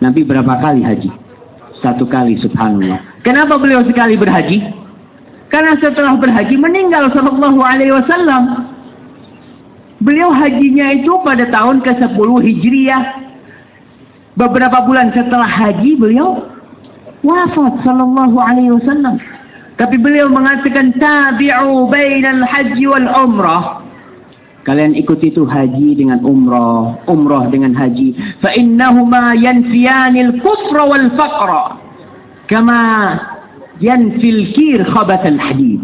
Nabi berapa kali haji? Satu kali subhanallah. Kenapa beliau sekali berhaji? Karena setelah berhaji meninggal sallallahu alaihi wasallam. Beliau hajinya itu pada tahun ke-10 Hijriah. Beberapa bulan setelah haji beliau wafat sallallahu alaihi wasallam. Tapi beliau mengatakan tabi'u bainal haji wal umrah. Kalian ikuti itu haji dengan umrah, umrah dengan haji. Fa innahuma kufra wal faqra. Kama yanfil kir khabathal hadid.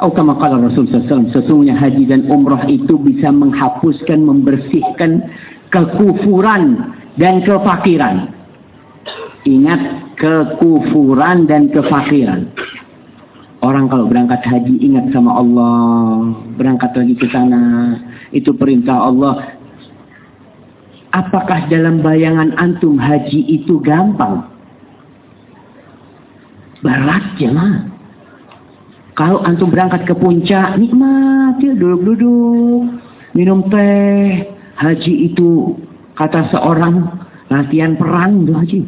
Atau kama kala Rasul SAW, sesungguhnya haji dan umrah itu bisa menghapuskan, membersihkan kekufuran dan kefakiran. Ingat kekufuran dan kefakiran. Orang kalau berangkat haji ingat sama Allah, berangkat lagi ke sana, itu perintah Allah. Apakah dalam bayangan antum haji itu gampang? Berat ya mah. Kalau antum berangkat ke puncak, nikmat ya duduk-duduk, minum teh. Haji itu kata seorang latihan perang itu haji.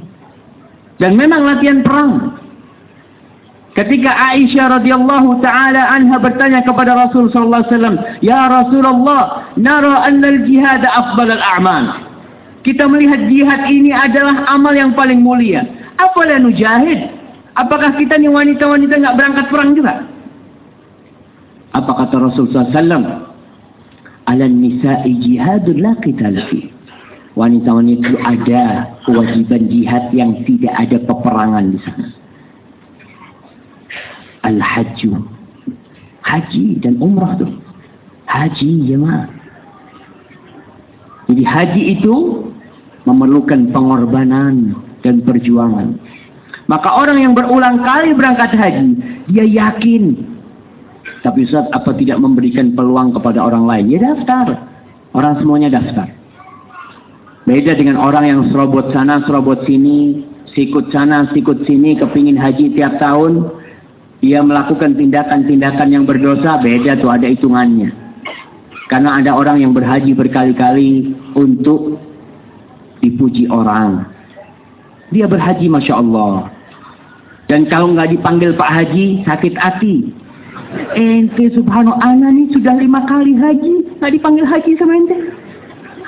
Dan memang latihan perang. Ketika Aisyah radhiyallahu taala anha bertanya kepada Rasul sallallahu alaihi wasallam, "Ya Rasulullah, nara anna al-jihad afdal al-a'mal." Kita melihat jihad ini adalah amal yang paling mulia. Apalah nujahid? Apakah kita nih wanita-wanita nggak berangkat perang juga? Apa kata Rasulullah SAW? Ala nisa'i jihadun la qitala Wanita-wanita itu ada kewajiban jihad yang tidak ada peperangan di sana. Al-hajju. Haji dan umrah tuh. Haji jemaah. Jadi haji itu memerlukan pengorbanan dan perjuangan. Maka orang yang berulang kali berangkat haji, dia yakin. Tapi Ustaz, apa tidak memberikan peluang kepada orang lain? Ya daftar. Orang semuanya daftar. Beda dengan orang yang serobot sana, serobot sini, sikut sana, sikut sini, kepingin haji tiap tahun. Ia melakukan tindakan-tindakan yang berdosa, beda tuh ada hitungannya. Karena ada orang yang berhaji berkali-kali untuk dipuji orang. Dia berhaji Masya Allah. Dan kalau nggak dipanggil Pak Haji, sakit hati. Ente subhanallah, ana nih sudah lima kali haji, nggak dipanggil haji sama ente.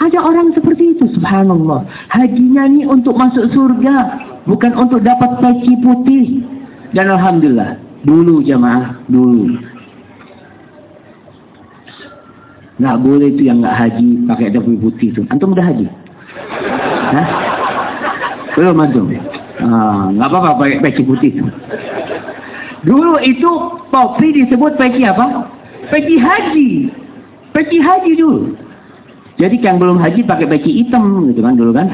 Ada orang seperti itu, subhanallah. Hajinya nih untuk masuk surga, bukan untuk dapat peci putih. Dan alhamdulillah, dulu jamaah, dulu. Nggak boleh itu yang nggak haji pakai peci putih itu. Antum udah haji? Hah? Belum antum? Ah, nggak apa-apa pakai peci putih. Dulu itu topi disebut peci apa? Peci haji. Peci haji dulu. Jadi yang belum haji pakai peci hitam gitu kan dulu kan.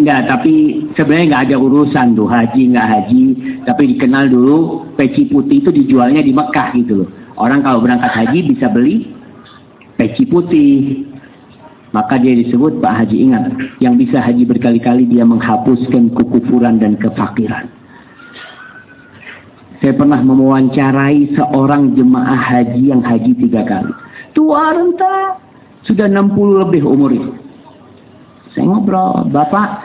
Enggak, tapi sebenarnya nggak ada urusan tuh haji nggak haji, tapi dikenal dulu peci putih itu dijualnya di Mekah gitu loh. Orang kalau berangkat haji bisa beli peci putih. Maka dia disebut Pak Haji ingat, yang bisa haji berkali-kali dia menghapuskan kekufuran dan kefakiran. Saya pernah mewawancarai seorang jemaah haji yang haji tiga kali. Tua renta, sudah 60 lebih umurnya. Saya ngobrol, Bapak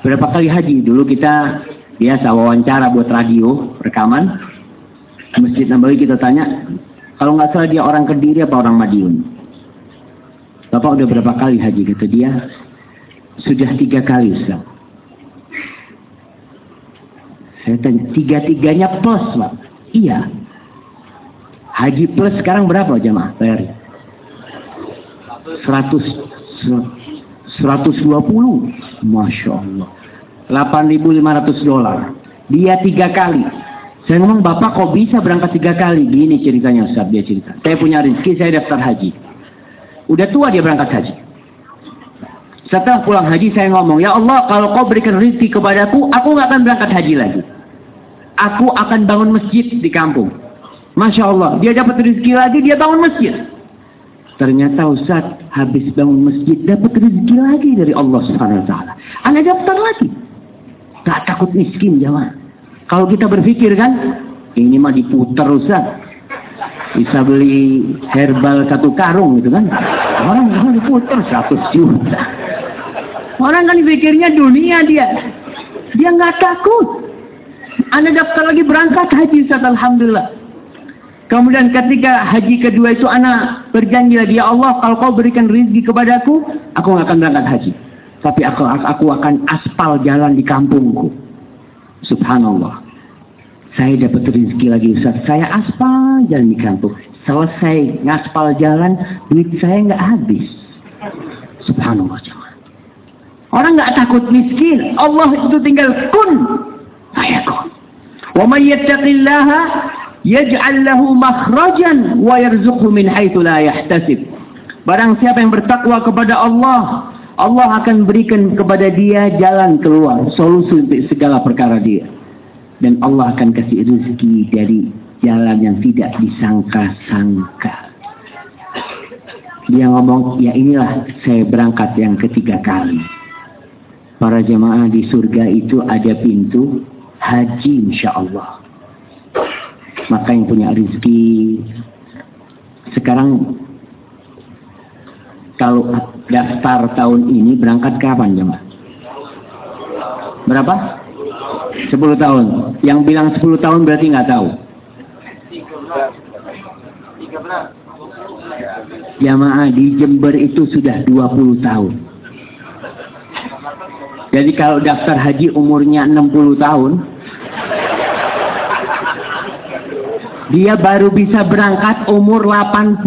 berapa kali haji? Dulu kita biasa wawancara buat radio, rekaman. Masjid Nabawi kita tanya, kalau nggak salah dia orang Kediri apa orang Madiun? Bapak udah berapa kali haji? Kata dia, sudah tiga kali Ustaz. Saya tanya, tiga-tiganya plus Pak? Iya. Haji plus sekarang berapa jemaah bayar? 100, 120. Masya Allah. 8.500 dolar. Dia tiga kali. Saya ngomong, Bapak kok bisa berangkat tiga kali? Gini ceritanya Ustaz, dia cerita. Saya punya rezeki, saya daftar haji. Udah tua dia berangkat haji. Setelah pulang haji saya ngomong, Ya Allah kalau kau berikan rezeki kepadaku, aku nggak akan berangkat haji lagi. Aku akan bangun masjid di kampung. Masya Allah, dia dapat rezeki lagi, dia bangun masjid. Ternyata Ustaz habis bangun masjid dapat rezeki lagi dari Allah Subhanahu wa taala. Anda daftar lagi. Tak takut miskin jamaah. Kalau kita berpikir kan, ini mah diputar Ustaz bisa beli herbal satu karung gitu kan? Orang orang diputar 100 juta. Orang kan pikirnya dunia dia. Dia nggak takut. Anda daftar lagi berangkat haji saat Alhamdulillah. Kemudian ketika haji kedua itu anak berjanji lagi ya Allah kalau kau berikan rezeki kepadaku aku nggak akan berangkat haji. Tapi aku, aku akan aspal jalan di kampungku. Subhanallah saya dapat rezeki lagi Ustaz. Saya aspal jalan di kampung. Selesai ngaspal jalan, duit saya nggak habis. Subhanallah jemaah. Orang nggak takut miskin. Allah itu tinggal kun. Saya kun. Wa may yattaqillaha yaj'al lahu makhrajan wa yarzuqhu min haitsu la yahtasib. Barang siapa yang bertakwa kepada Allah, Allah akan berikan kepada dia jalan keluar, solusi untuk segala perkara dia dan Allah akan kasih rezeki dari jalan yang tidak disangka-sangka. Dia ngomong, ya inilah saya berangkat yang ketiga kali. Para jemaah di surga itu ada pintu haji insya Allah. Maka yang punya rezeki sekarang kalau daftar tahun ini berangkat kapan jemaah? Berapa? 10 tahun. Yang bilang 10 tahun berarti nggak tahu. Jamaah di Jember itu sudah 20 tahun. Jadi kalau daftar haji umurnya 60 tahun, dia baru bisa berangkat umur 80.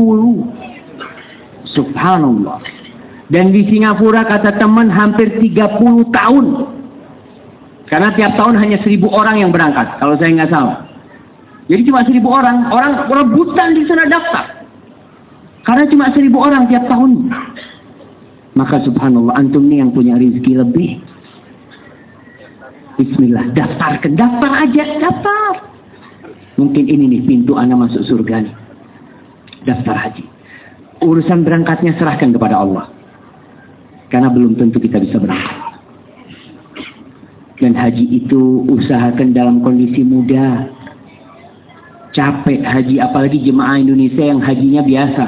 Subhanallah. Dan di Singapura kata teman hampir 30 tahun karena tiap tahun hanya seribu orang yang berangkat, kalau saya nggak salah. Jadi cuma seribu orang, orang rebutan di sana daftar. Karena cuma seribu orang tiap tahun. Maka subhanallah antum nih yang punya rezeki lebih. Bismillah, daftarkan, daftar aja, daftar. Mungkin ini nih pintu anak masuk surga nih. Daftar haji. Urusan berangkatnya serahkan kepada Allah. Karena belum tentu kita bisa berangkat. Dan haji itu usahakan dalam kondisi muda. Capek haji, apalagi jemaah Indonesia yang hajinya biasa.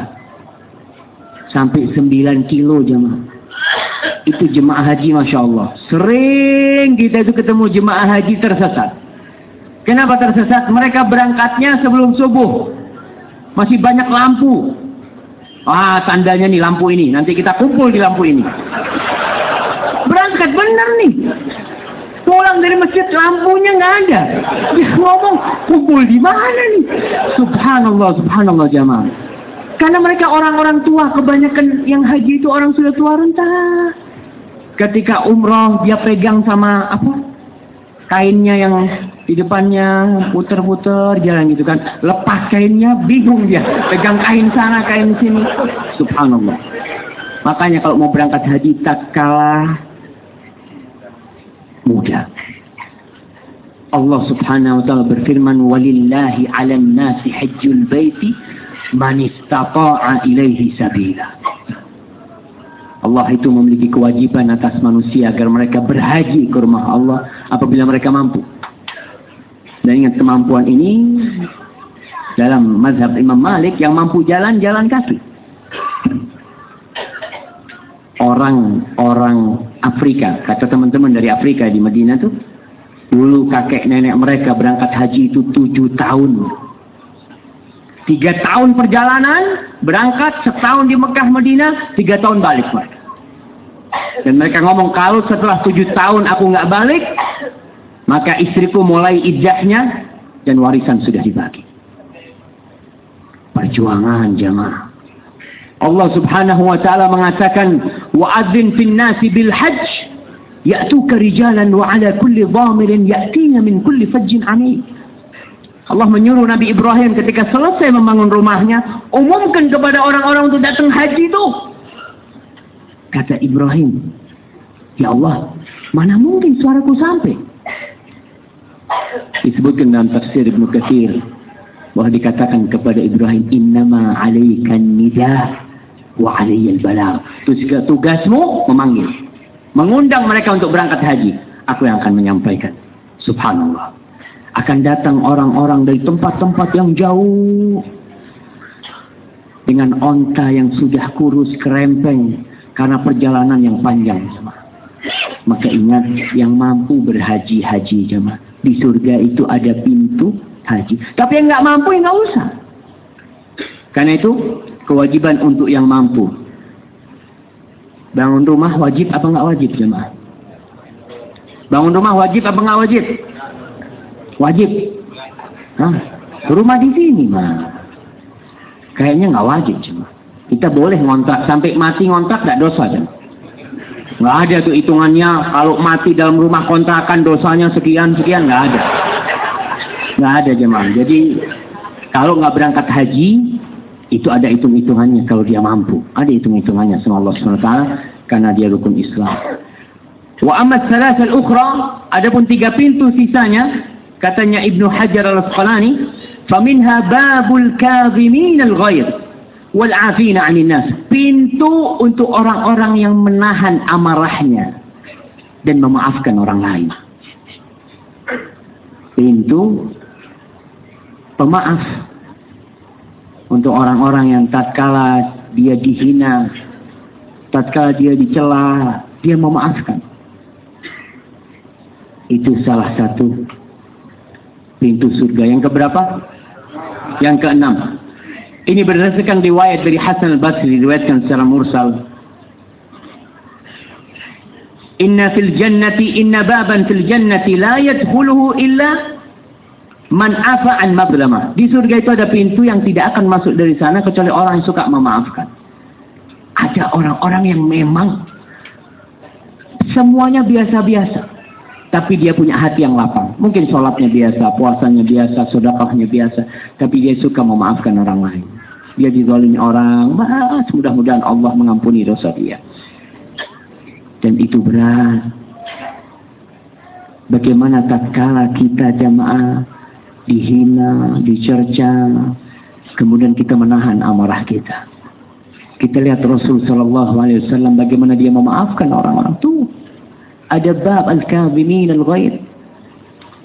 Sampai 9 kilo jemaah. Itu jemaah haji Masya Allah. Sering kita itu ketemu jemaah haji tersesat. Kenapa tersesat? Mereka berangkatnya sebelum subuh. Masih banyak lampu. Ah, tandanya nih lampu ini. Nanti kita kumpul di lampu ini. Berangkat bener nih. Pulang dari masjid lampunya nggak ada. Dia ngomong kumpul di mana nih? Subhanallah, subhanallah jamaah. Karena mereka orang-orang tua, kebanyakan yang haji itu orang sudah tua renta. Ketika umroh dia pegang sama apa? Kainnya yang di depannya puter-puter jalan gitu kan lepas kainnya bingung dia pegang kain sana kain sini subhanallah makanya kalau mau berangkat haji tak kalah mudah Allah subhanahu wa ta'ala berfirman walillahi ala nasi hajjul baiti man istata'a ilaihi sabila. Allah itu memiliki kewajiban atas manusia agar mereka berhaji ke rumah Allah apabila mereka mampu. Dan ingat kemampuan ini dalam mazhab Imam Malik yang mampu jalan, jalan kaki. Orang-orang Afrika, kata teman-teman dari Afrika di Madinah tuh, dulu kakek nenek mereka berangkat haji itu tujuh tahun. Tiga tahun perjalanan, berangkat setahun di Mekah Madinah, tiga tahun balik mereka. Dan mereka ngomong kalau setelah tujuh tahun aku nggak balik, maka istriku mulai idahnya dan warisan sudah dibagi. Perjuangan jamaah. Allah subhanahu wa ta'ala mengatakan wa'adzin fin nasi bil hajj ya'tuka rijalan wa ala kulli dhamirin ya'tina min kulli fajjin amik. Allah menyuruh Nabi Ibrahim ketika selesai membangun rumahnya, umumkan kepada orang-orang untuk datang haji itu. Kata Ibrahim, Ya Allah, mana mungkin suaraku sampai? disebutkan dalam tafsir Ibnu Katsir bahwa dikatakan kepada Ibrahim innama alaikan nida wa alayyal balagh. Tugasmu memanggil, mengundang mereka untuk berangkat haji. Aku yang akan menyampaikan. Subhanallah. Akan datang orang-orang dari tempat-tempat yang jauh dengan onta yang sudah kurus kerempeng karena perjalanan yang panjang. Maka ingat yang mampu berhaji-haji di surga itu ada pintu haji. Tapi yang nggak mampu ya nggak usah. Karena itu kewajiban untuk yang mampu. Bangun rumah wajib apa nggak wajib jemaah? Bangun rumah wajib apa nggak wajib? Wajib. Hah? Rumah di sini mah. Kayaknya nggak wajib cuma. Kita boleh ngontrak sampai mati ngontrak nggak dosa jemaah. Nggak ada tuh hitungannya kalau mati dalam rumah kontrakan dosanya sekian sekian nggak ada. Nggak ada jemaah. Jadi kalau nggak berangkat haji itu ada hitung-hitungannya kalau dia mampu. Ada hitung-hitungannya sama Allah SWT karena dia rukun Islam. Wa amat salas al-ukhra adapun tiga pintu sisanya katanya Ibnu Hajar al-Asqalani faminha babul kadhimin al-ghair wal afina 'anil nas. Pintu untuk orang-orang yang menahan amarahnya dan memaafkan orang lain. Pintu pemaaf untuk orang-orang yang tatkala dia dihina, tatkala dia dicela, dia memaafkan. Itu salah satu pintu surga. Yang keberapa? Yang keenam. Ini berdasarkan riwayat dari Hasan al-Basri diriwayatkan secara mursal. Inna fil jannati inna baban fil jannati la yadkhuluhu illa man afa an madlama. Di surga itu ada pintu yang tidak akan masuk dari sana kecuali orang yang suka memaafkan. Ada orang-orang yang memang semuanya biasa-biasa. Tapi dia punya hati yang lapang. Mungkin sholatnya biasa, puasanya biasa, sodakahnya biasa. Tapi dia suka memaafkan orang lain. Dia dizalimi orang. Mudah-mudahan Allah mengampuni dosa dia. Dan itu berat. Bagaimana tatkala kita jamaah dihina, dicerca, kemudian kita menahan amarah kita. Kita lihat Rasul Shallallahu Alaihi Wasallam bagaimana dia memaafkan orang-orang itu. Ada bab al-kazimin al-ghair.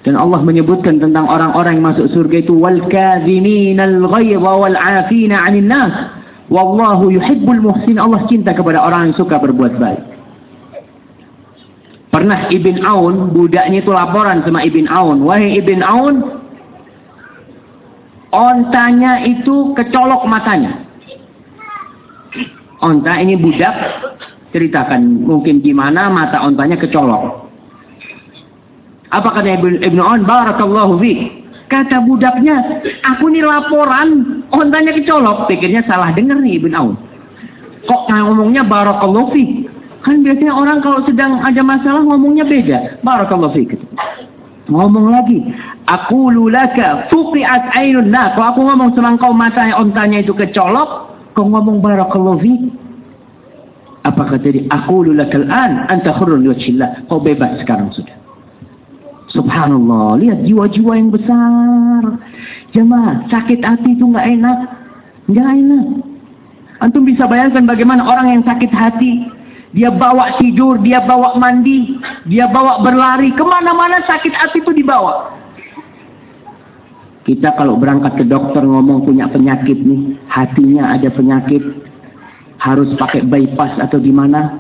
Dan Allah menyebutkan tentang orang-orang yang masuk surga itu wal kazimin al-ghair wal afina 'anil nas. Wallahu yuhibbul muhsin. Allah cinta kepada orang yang suka berbuat baik. Pernah Ibn Aun, budaknya itu laporan sama Ibn Aun. Wahai Ibn Aun, ontanya itu kecolok matanya. Onta ini budak, ceritakan mungkin gimana mata ontanya kecolok. Apa kata Ibn, Aun? Barakallahu fi. Kata budaknya, aku ini laporan, ontanya kecolok. Pikirnya salah dengar nih Ibn Aun. Kok ngomongnya barakallahu fi? Kan biasanya orang kalau sedang ada masalah ngomongnya beda. Barakallahu fi. Ngomong lagi, aku lulaka fuqiat ainun. Nah, kalau aku ngomong sama kau mata ontanya itu kecolok, kau ngomong barakallahu fi. Apa kata dia? Aku lulakal an anta khurrun wajhillah. Kau bebas sekarang sudah. Subhanallah, lihat jiwa-jiwa yang besar. Jemaah, sakit hati itu nggak enak. Nggak enak. Antum bisa bayangkan bagaimana orang yang sakit hati. Dia bawa tidur, dia bawa mandi, dia bawa berlari. Ke mana-mana sakit hati itu dibawa. Kita kalau berangkat ke dokter ngomong punya penyakit nih. Hatinya ada penyakit. Harus pakai bypass atau gimana.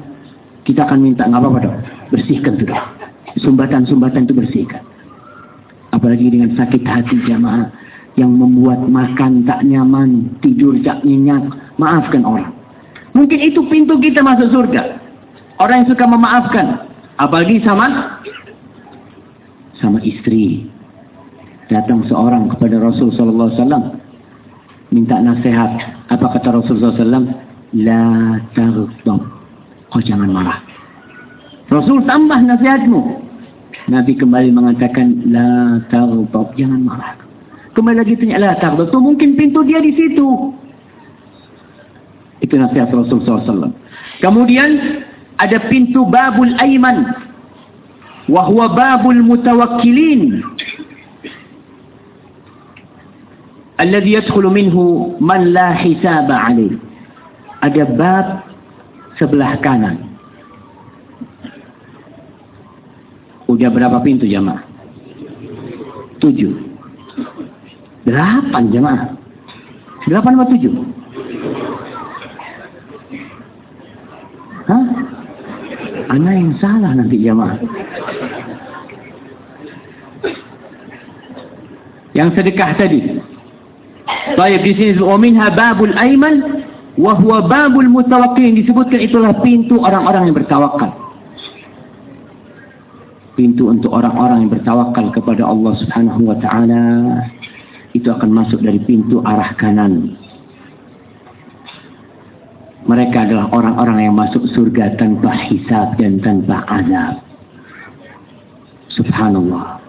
Kita akan minta, nggak apa-apa dok. Bersihkan tuh dok sumbatan-sumbatan itu bersihkan. Apalagi dengan sakit hati jamaah yang membuat makan tak nyaman, tidur tak nyenyak, maafkan orang. Mungkin itu pintu kita masuk surga. Orang yang suka memaafkan, apalagi sama sama istri. Datang seorang kepada Rasul sallallahu alaihi wasallam minta nasihat. Apa kata Rasul sallallahu alaihi wasallam? La taghdab. Kau jangan marah. Rasul tambah nasihatmu. Nabi kembali mengatakan la taghdab, jangan marah. Kembali lagi tanya la taghdab, tu mungkin pintu dia di situ. Itu nasihat Rasul SAW. Kemudian ada pintu babul aiman. Wahwa babul mutawakkilin. Alladhi yadkhulu minhu man la hisaba alaih. Ada bab sebelah kanan. Udah berapa pintu jamaah? Tujuh. Delapan jamaah. Delapan atau tujuh? Hah? Anak yang salah nanti jamaah. Yang sedekah tadi. Baik di sini minha babul aiman wa huwa babul mutawakkilin disebutkan itulah pintu orang-orang yang bertawakal. Pintu untuk orang-orang yang bertawakal kepada Allah Subhanahu wa taala itu akan masuk dari pintu arah kanan. Mereka adalah orang-orang yang masuk surga tanpa hisab dan tanpa azab. Subhanallah.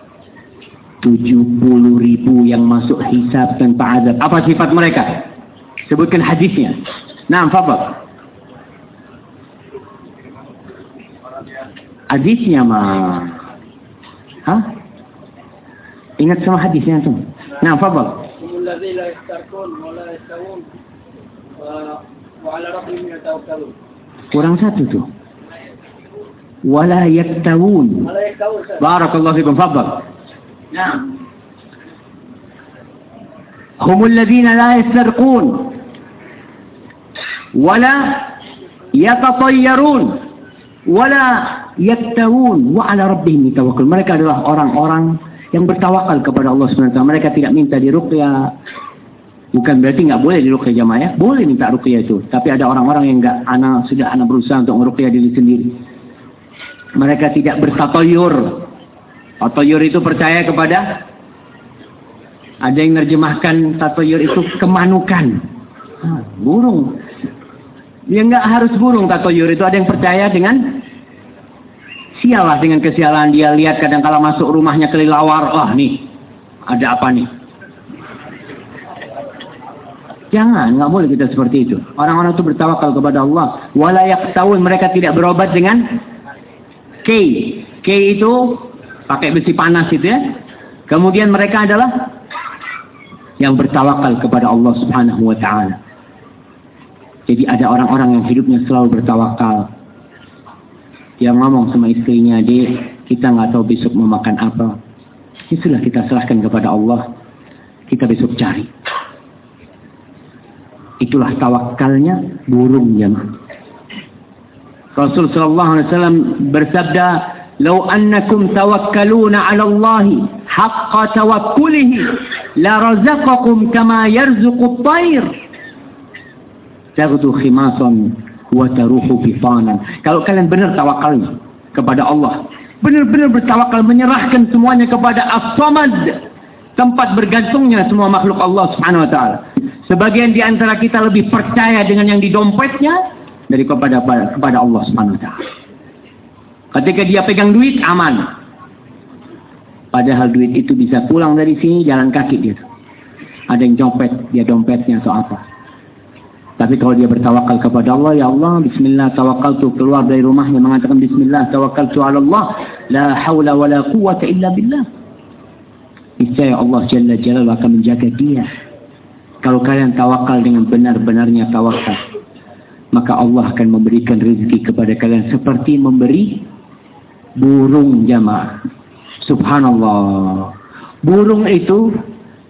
70 ribu yang masuk hisab tanpa azab. Apa sifat mereka? Sebutkan hadisnya. Nah, fadal. Hadisnya mah. Hah? Ingat sama hadisnya tuh. Nah, fadal. Kurang satu tuh. Wala yaktawun. Barakallahu fikum. Fadal. نعم هم الذين لا يسترقون ولا يتطيرون ولا يكتوون وعلى ربهم يتوكل mereka adalah orang-orang yang bertawakal kepada Allah SWT mereka tidak minta diruqyah bukan berarti nggak boleh diruqyah jamaah ya boleh minta ruqyah itu tapi ada orang-orang yang nggak anak sudah anak berusaha untuk meruqyah diri sendiri mereka tidak bertatoyur Tatoyur itu percaya kepada ada yang nerjemahkan tatoyur itu kemanukan. Ah, burung. Ya nggak harus burung tatoyur itu ada yang percaya dengan sialah dengan kesialan dia lihat kadang kala masuk rumahnya kelilawar, wah nih ada apa nih? Jangan, nggak boleh kita seperti itu. Orang-orang itu bertawakal kepada Allah. Walayak tahun mereka tidak berobat dengan K. K itu pakai besi panas itu ya. Kemudian mereka adalah yang bertawakal kepada Allah Subhanahu wa taala. Jadi ada orang-orang yang hidupnya selalu bertawakal. Yang ngomong sama istrinya, "Dek, kita nggak tahu besok mau makan apa." Itulah kita serahkan kepada Allah. Kita besok cari. Itulah tawakalnya burung jemaah. Rasul sallallahu alaihi wasallam bersabda, "Lau annakum tawakkaluna 'ala Allah haqqa tawakkulihi la razaqakum kama yarzuqu at-tayr." Khimasan wa taruhu. Kalau kalian benar tawakal kepada Allah, benar-benar bertawakal menyerahkan semuanya kepada As-Samad, tempat bergantungnya semua makhluk Allah Subhanahu wa taala. Sebagian di antara kita lebih percaya dengan yang di dompetnya dari kepada kepada Allah Subhanahu wa taala. Ketika dia pegang duit aman. Padahal duit itu bisa pulang dari sini jalan kaki dia. Ada yang dompet, dia dompetnya atau apa. Tapi kalau dia bertawakal kepada Allah, ya Allah, bismillah tawakkaltu keluar dari rumahnya mengatakan bismillah tawakkaltu ala Allah, la haula wa la quwwata illa billah. Niscaya Allah Jalla Jalla akan menjaga dia kalau kalian tawakal dengan benar-benarnya tawakal, maka Allah akan memberikan rezeki kepada kalian seperti memberi burung jamaah. Subhanallah. Burung itu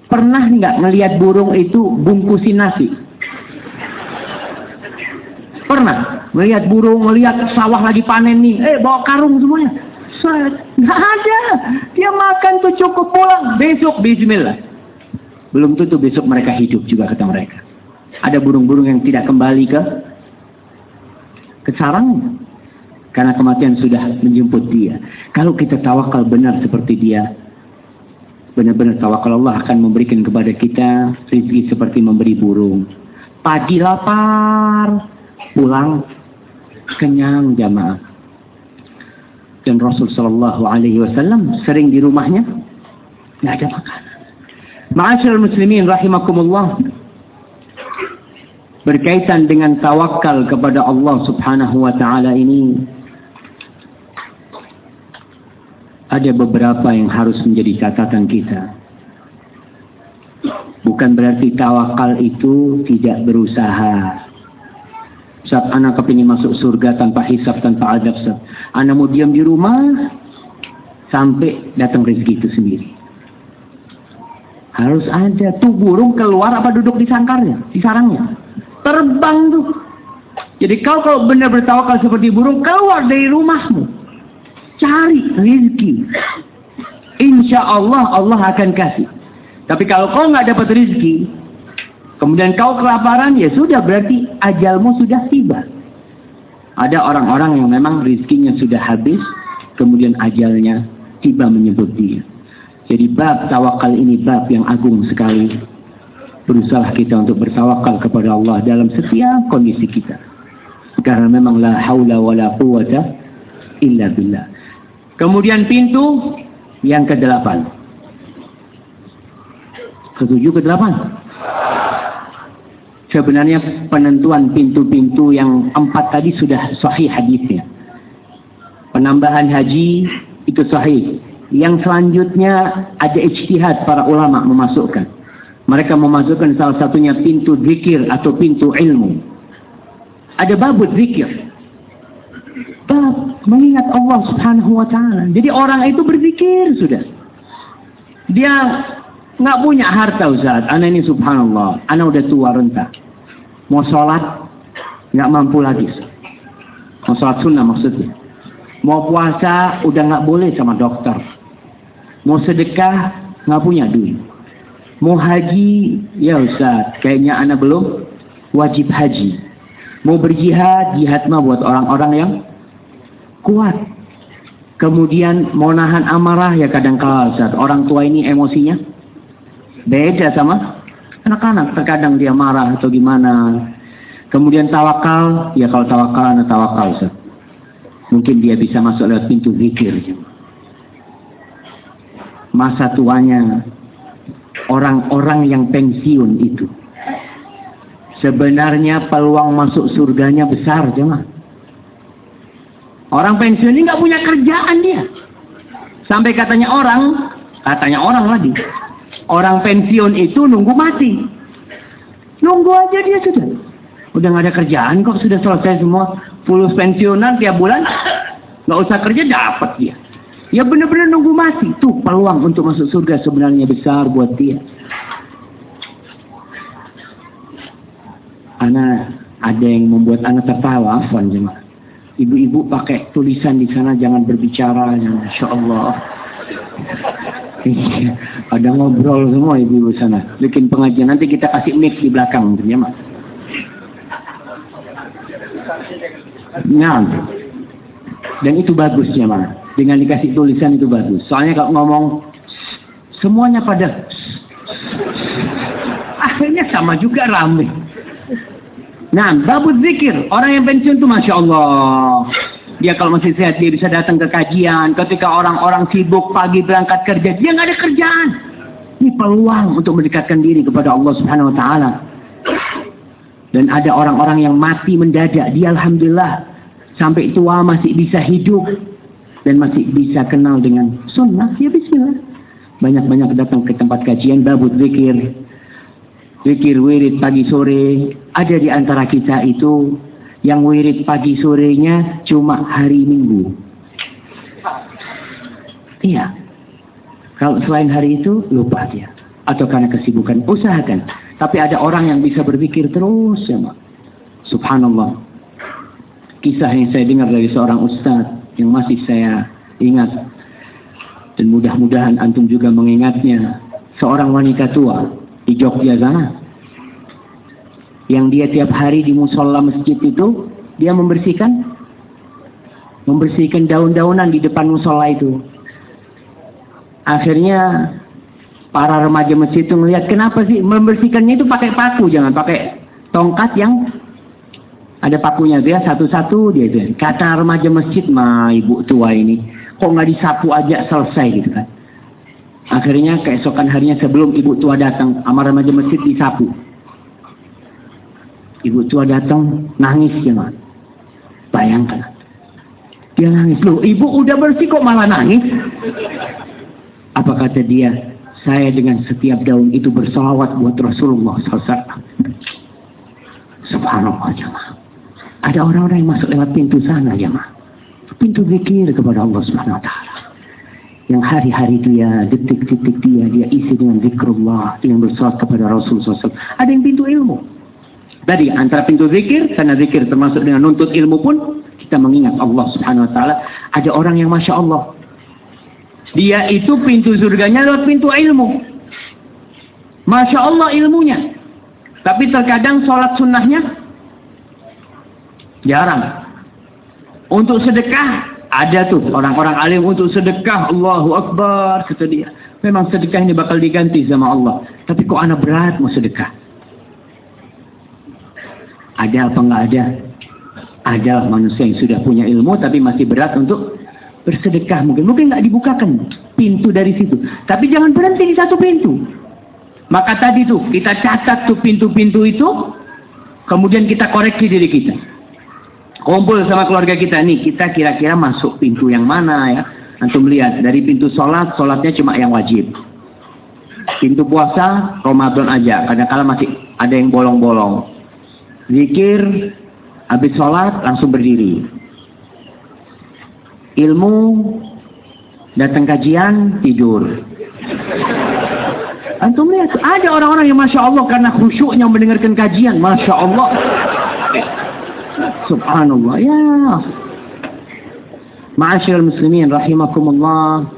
pernah nggak melihat burung itu bungkusin nasi? Pernah melihat burung, melihat sawah lagi panen nih, eh bawa karung semuanya. Nggak ada. Dia makan tuh cukup pulang. Besok Bismillah. Belum tentu besok mereka hidup juga kata mereka. Ada burung-burung yang tidak kembali ke ke sarang karena kematian sudah menjemput dia. Kalau kita tawakal benar seperti dia, benar-benar tawakal Allah akan memberikan kepada kita rezeki seperti memberi burung. Pagi lapar, pulang kenyang jamaah. Dan Rasul Shallallahu Alaihi Wasallam sering di rumahnya nggak ada makanan. Ma'asyar muslimin rahimakumullah. Berkaitan dengan tawakal kepada Allah subhanahu wa ta'ala ini. Ada beberapa yang harus menjadi catatan kita. Bukan berarti tawakal itu tidak berusaha. Saat anak kepingin masuk surga tanpa hisap, tanpa adab. Anak mau diam di rumah sampai datang rezeki itu sendiri. Harus ada. Tuh burung keluar apa duduk di sangkarnya, di sarangnya. Terbang tuh. Jadi kau kalau benar bertawakal seperti burung, keluar dari rumahmu. Cari rezeki. Insya Allah Allah akan kasih. Tapi kalau kau nggak dapat rezeki, kemudian kau kelaparan, ya sudah berarti ajalmu sudah tiba. Ada orang-orang yang memang rezekinya sudah habis, kemudian ajalnya tiba menyebut dia. Jadi bab tawakal ini bab yang agung sekali. Berusaha kita untuk bertawakal kepada Allah dalam setiap kondisi kita. Karena memang la haula wa la quwata illa billah. Kemudian pintu yang ke-8. Ketujuh ke-8. Sebenarnya penentuan pintu-pintu yang empat tadi sudah sahih hadisnya. Penambahan haji itu sahih. Yang selanjutnya ada ijtihad para ulama memasukkan. Mereka memasukkan salah satunya pintu zikir atau pintu ilmu. Ada babut zikir. Bab mengingat Allah subhanahu wa ta'ala. Jadi orang itu berzikir sudah. Dia nggak punya harta Ustaz. Anak ini subhanallah. Anak udah tua renta. Mau sholat nggak mampu lagi. Mau sholat sunnah maksudnya. Mau puasa udah nggak boleh sama dokter Mau sedekah nggak punya duit. Mau haji, ya Ustaz, kayaknya anak belum wajib haji. Mau berjihad, jihad mah buat orang-orang yang kuat. Kemudian mau nahan amarah ya kadang kala. Orang tua ini emosinya beda sama anak-anak. Terkadang dia marah atau gimana. Kemudian tawakal, ya kalau tawakal anak tawakal Ustaz. Mungkin dia bisa masuk lewat pintu zikir masa tuanya orang-orang yang pensiun itu. Sebenarnya peluang masuk surganya besar, jangan. Orang pensiun ini nggak punya kerjaan dia. Sampai katanya orang, katanya orang lagi, orang pensiun itu nunggu mati. Nunggu aja dia sudah. Udah nggak ada kerjaan kok sudah selesai semua. Fulus pensiunan tiap bulan, nggak usah kerja dapat dia. Ya benar-benar nunggu mati. Tuh peluang untuk masuk surga sebenarnya besar buat dia. Anak ada yang membuat anak tertawa, afwan jemaah. Ibu-ibu pakai tulisan di sana jangan berbicara, ya, Masya Allah. Ada ngobrol semua ibu-ibu sana. Bikin pengajian nanti kita kasih mic di belakang, ya mas. Nah, dan itu bagus ya mas. Dengan dikasih tulisan itu bagus. Soalnya kalau ngomong semuanya pada akhirnya sama juga rame. Nah, babu zikir. Orang yang pensiun itu Masya Allah. Dia kalau masih sehat, dia bisa datang ke kajian. Ketika orang-orang sibuk pagi berangkat kerja, dia nggak ada kerjaan. Ini peluang untuk mendekatkan diri kepada Allah Subhanahu Wa Taala. Dan ada orang-orang yang mati mendadak. Dia Alhamdulillah sampai tua masih bisa hidup. Dan masih bisa kenal dengan sunnah. Ya bismillah. Banyak-banyak datang ke tempat kajian, babut zikir. Zikir wirid pagi sore. Ada di antara kita itu yang wirid pagi sorenya cuma hari minggu. Iya. Kalau selain hari itu lupa dia. Atau karena kesibukan. Usahakan. Tapi ada orang yang bisa berpikir terus ya Mak. Subhanallah. Kisah yang saya dengar dari seorang ustadz yang masih saya ingat. Dan mudah-mudahan antum juga mengingatnya. Seorang wanita tua di Jogja sana. Yang dia tiap hari di musola masjid itu, dia membersihkan membersihkan daun-daunan di depan musola itu. Akhirnya para remaja masjid itu melihat kenapa sih membersihkannya itu pakai paku, jangan pakai tongkat yang ada pakunya dia satu-satu dia itu. Kata remaja masjid, mah ibu tua ini, kok nggak disapu aja selesai gitu kan? Akhirnya keesokan harinya sebelum ibu tua datang, amar remaja masjid disapu. Ibu tua datang nangis ya man. Bayangkan. Dia nangis. Loh ibu udah bersih kok malah nangis? Apa kata dia? Saya dengan setiap daun itu bersalawat buat Rasulullah SAW. Subhanallah jemaah. Ada orang-orang yang masuk lewat pintu sana jemaah. Pintu zikir kepada Allah Subhanahu wa taala yang hari-hari dia, detik-detik dia, dia isi dengan zikrullah, dengan bersolat kepada Rasulullah SAW. Ada yang pintu ilmu. Tadi antara pintu zikir, karena zikir termasuk dengan nuntut ilmu pun, kita mengingat Allah Subhanahu Wa Taala. Ada orang yang masya Allah, dia itu pintu surganya lewat pintu ilmu. Masya Allah ilmunya. Tapi terkadang sholat sunnahnya jarang. Untuk sedekah ada tuh orang-orang alim untuk sedekah. Allahu Akbar. Kata dia. Memang sedekah ini bakal diganti sama Allah. Tapi kok anak berat mau sedekah? Ada apa enggak ada? Ada manusia yang sudah punya ilmu tapi masih berat untuk bersedekah. Mungkin mungkin nggak dibukakan pintu dari situ. Tapi jangan berhenti di satu pintu. Maka tadi tuh kita catat tuh pintu-pintu itu. Kemudian kita koreksi diri kita kumpul sama keluarga kita nih, kita kira-kira masuk pintu yang mana ya? Antum lihat dari pintu sholat, sholatnya cuma yang wajib. Pintu puasa, Ramadan aja. Kadang-kadang masih ada yang bolong-bolong. Zikir, habis sholat langsung berdiri. Ilmu, datang kajian, tidur. Antum lihat, ada orang-orang yang Masya Allah karena khusyuknya mendengarkan kajian. Masya Allah. Subhanallah. Ya. Ma'asyiral muslimin rahimakumullah.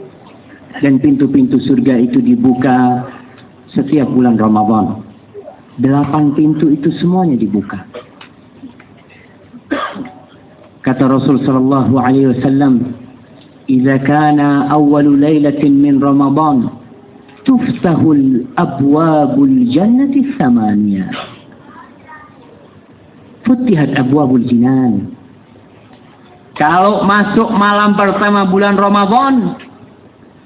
Dan pintu-pintu surga itu dibuka setiap bulan Ramadan. Delapan pintu itu semuanya dibuka. Kata Rasul sallallahu alaihi wasallam, "Idza kana awwalu lailatin min Ramadan, tuftahul abwabul jannati thamaniyah." Futihat abwabul jinan. Kalau masuk malam pertama bulan Ramadan,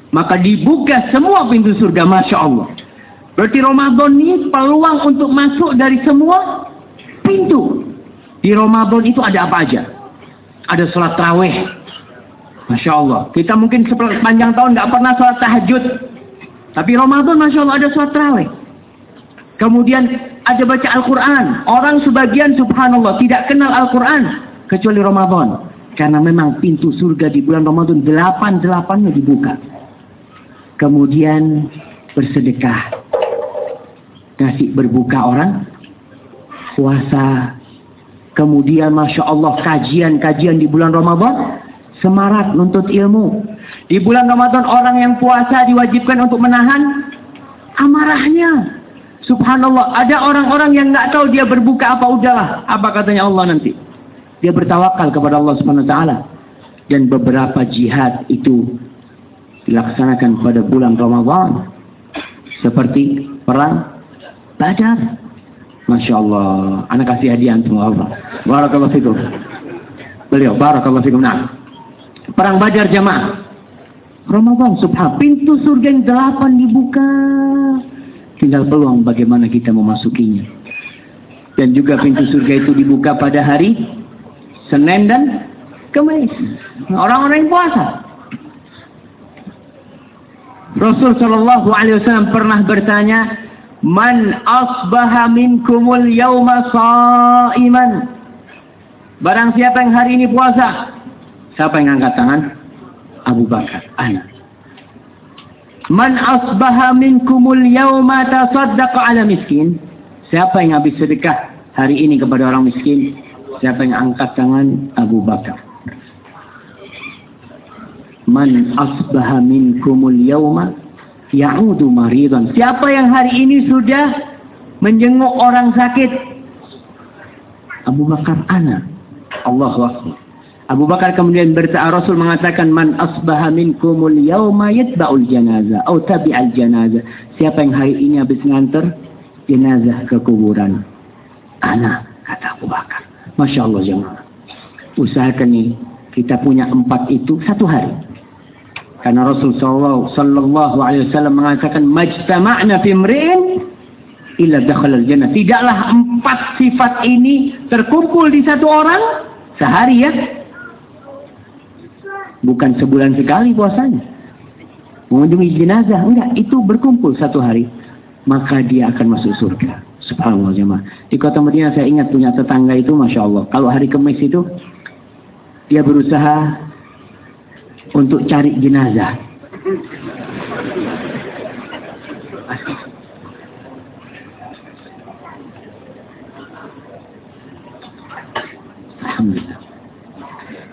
maka dibuka semua pintu surga, Masya Allah. Berarti Ramadan ini peluang untuk masuk dari semua pintu. Di Ramadan itu ada apa aja? Ada sholat terawih, Masya Allah. Kita mungkin sepanjang tahun nggak pernah sholat tahajud. Tapi Ramadan Masya Allah ada sholat terawih. Kemudian ada baca Al-Quran. Orang sebagian subhanallah tidak kenal Al-Quran. Kecuali Ramadan. Karena memang pintu surga di bulan Ramadan delapan-delapannya dibuka. Kemudian bersedekah. Ngasih berbuka orang. Puasa. Kemudian Masya Allah kajian-kajian di bulan Ramadan Semarak nuntut ilmu. Di bulan Ramadan orang yang puasa diwajibkan untuk menahan amarahnya. Subhanallah, ada orang-orang yang nggak tahu dia berbuka apa udahlah. Apa katanya Allah nanti? Dia bertawakal kepada Allah Subhanahu wa taala. Dan beberapa jihad itu dilaksanakan pada bulan Ramadan. Seperti perang Badar. Masya Allah. Anak kasih hadiah untuk Allah. Barakallahu fikum. Beliau, barakallahu fikum. Nah. Perang Badar jamaah. Ramadan subhan pintu surga yang delapan dibuka. Tinggal peluang bagaimana kita memasukinya. Dan juga pintu surga itu dibuka pada hari Senin dan Kamis. Orang-orang yang puasa. Rasul Shallallahu Alaihi Wasallam pernah bertanya, Man asbaha minkumul yawma sa'iman. Barang siapa yang hari ini puasa, Siapa yang angkat tangan? Abu Bakar. Ana. Man asbaha minkumul yawma tasaddaqa ala miskin. Siapa yang habis sedekah hari ini kepada orang miskin? Siapa yang angkat tangan? Abu Bakar. Man asbaha minkumul yawma ya'udu maridan. Siapa yang hari ini sudah menjenguk orang sakit? Abu Bakar ana. Allah Akbar. Abu Bakar kemudian berkata Rasul mengatakan man asbaha minkumul yauma yatba'ul janazah atau tabi'al janazah. Siapa yang hari ini habis nganter jenazah ke kuburan? Ana kata Abu Bakar. Masya Allah jemaah. Usahakan nih kita punya empat itu satu hari. Karena Rasul sallallahu alaihi wasallam mengatakan majtama'na fi imri'in illa dakhala jannah. Tidaklah empat sifat ini terkumpul di satu orang sehari ya Bukan sebulan sekali puasanya. Mengunjungi jenazah, enggak. Itu berkumpul satu hari. Maka dia akan masuk surga. Subhanallah jemaah. Di kota Madinah saya ingat punya tetangga itu Masya Allah. Kalau hari kemis itu, dia berusaha untuk cari jenazah. Alhamdulillah.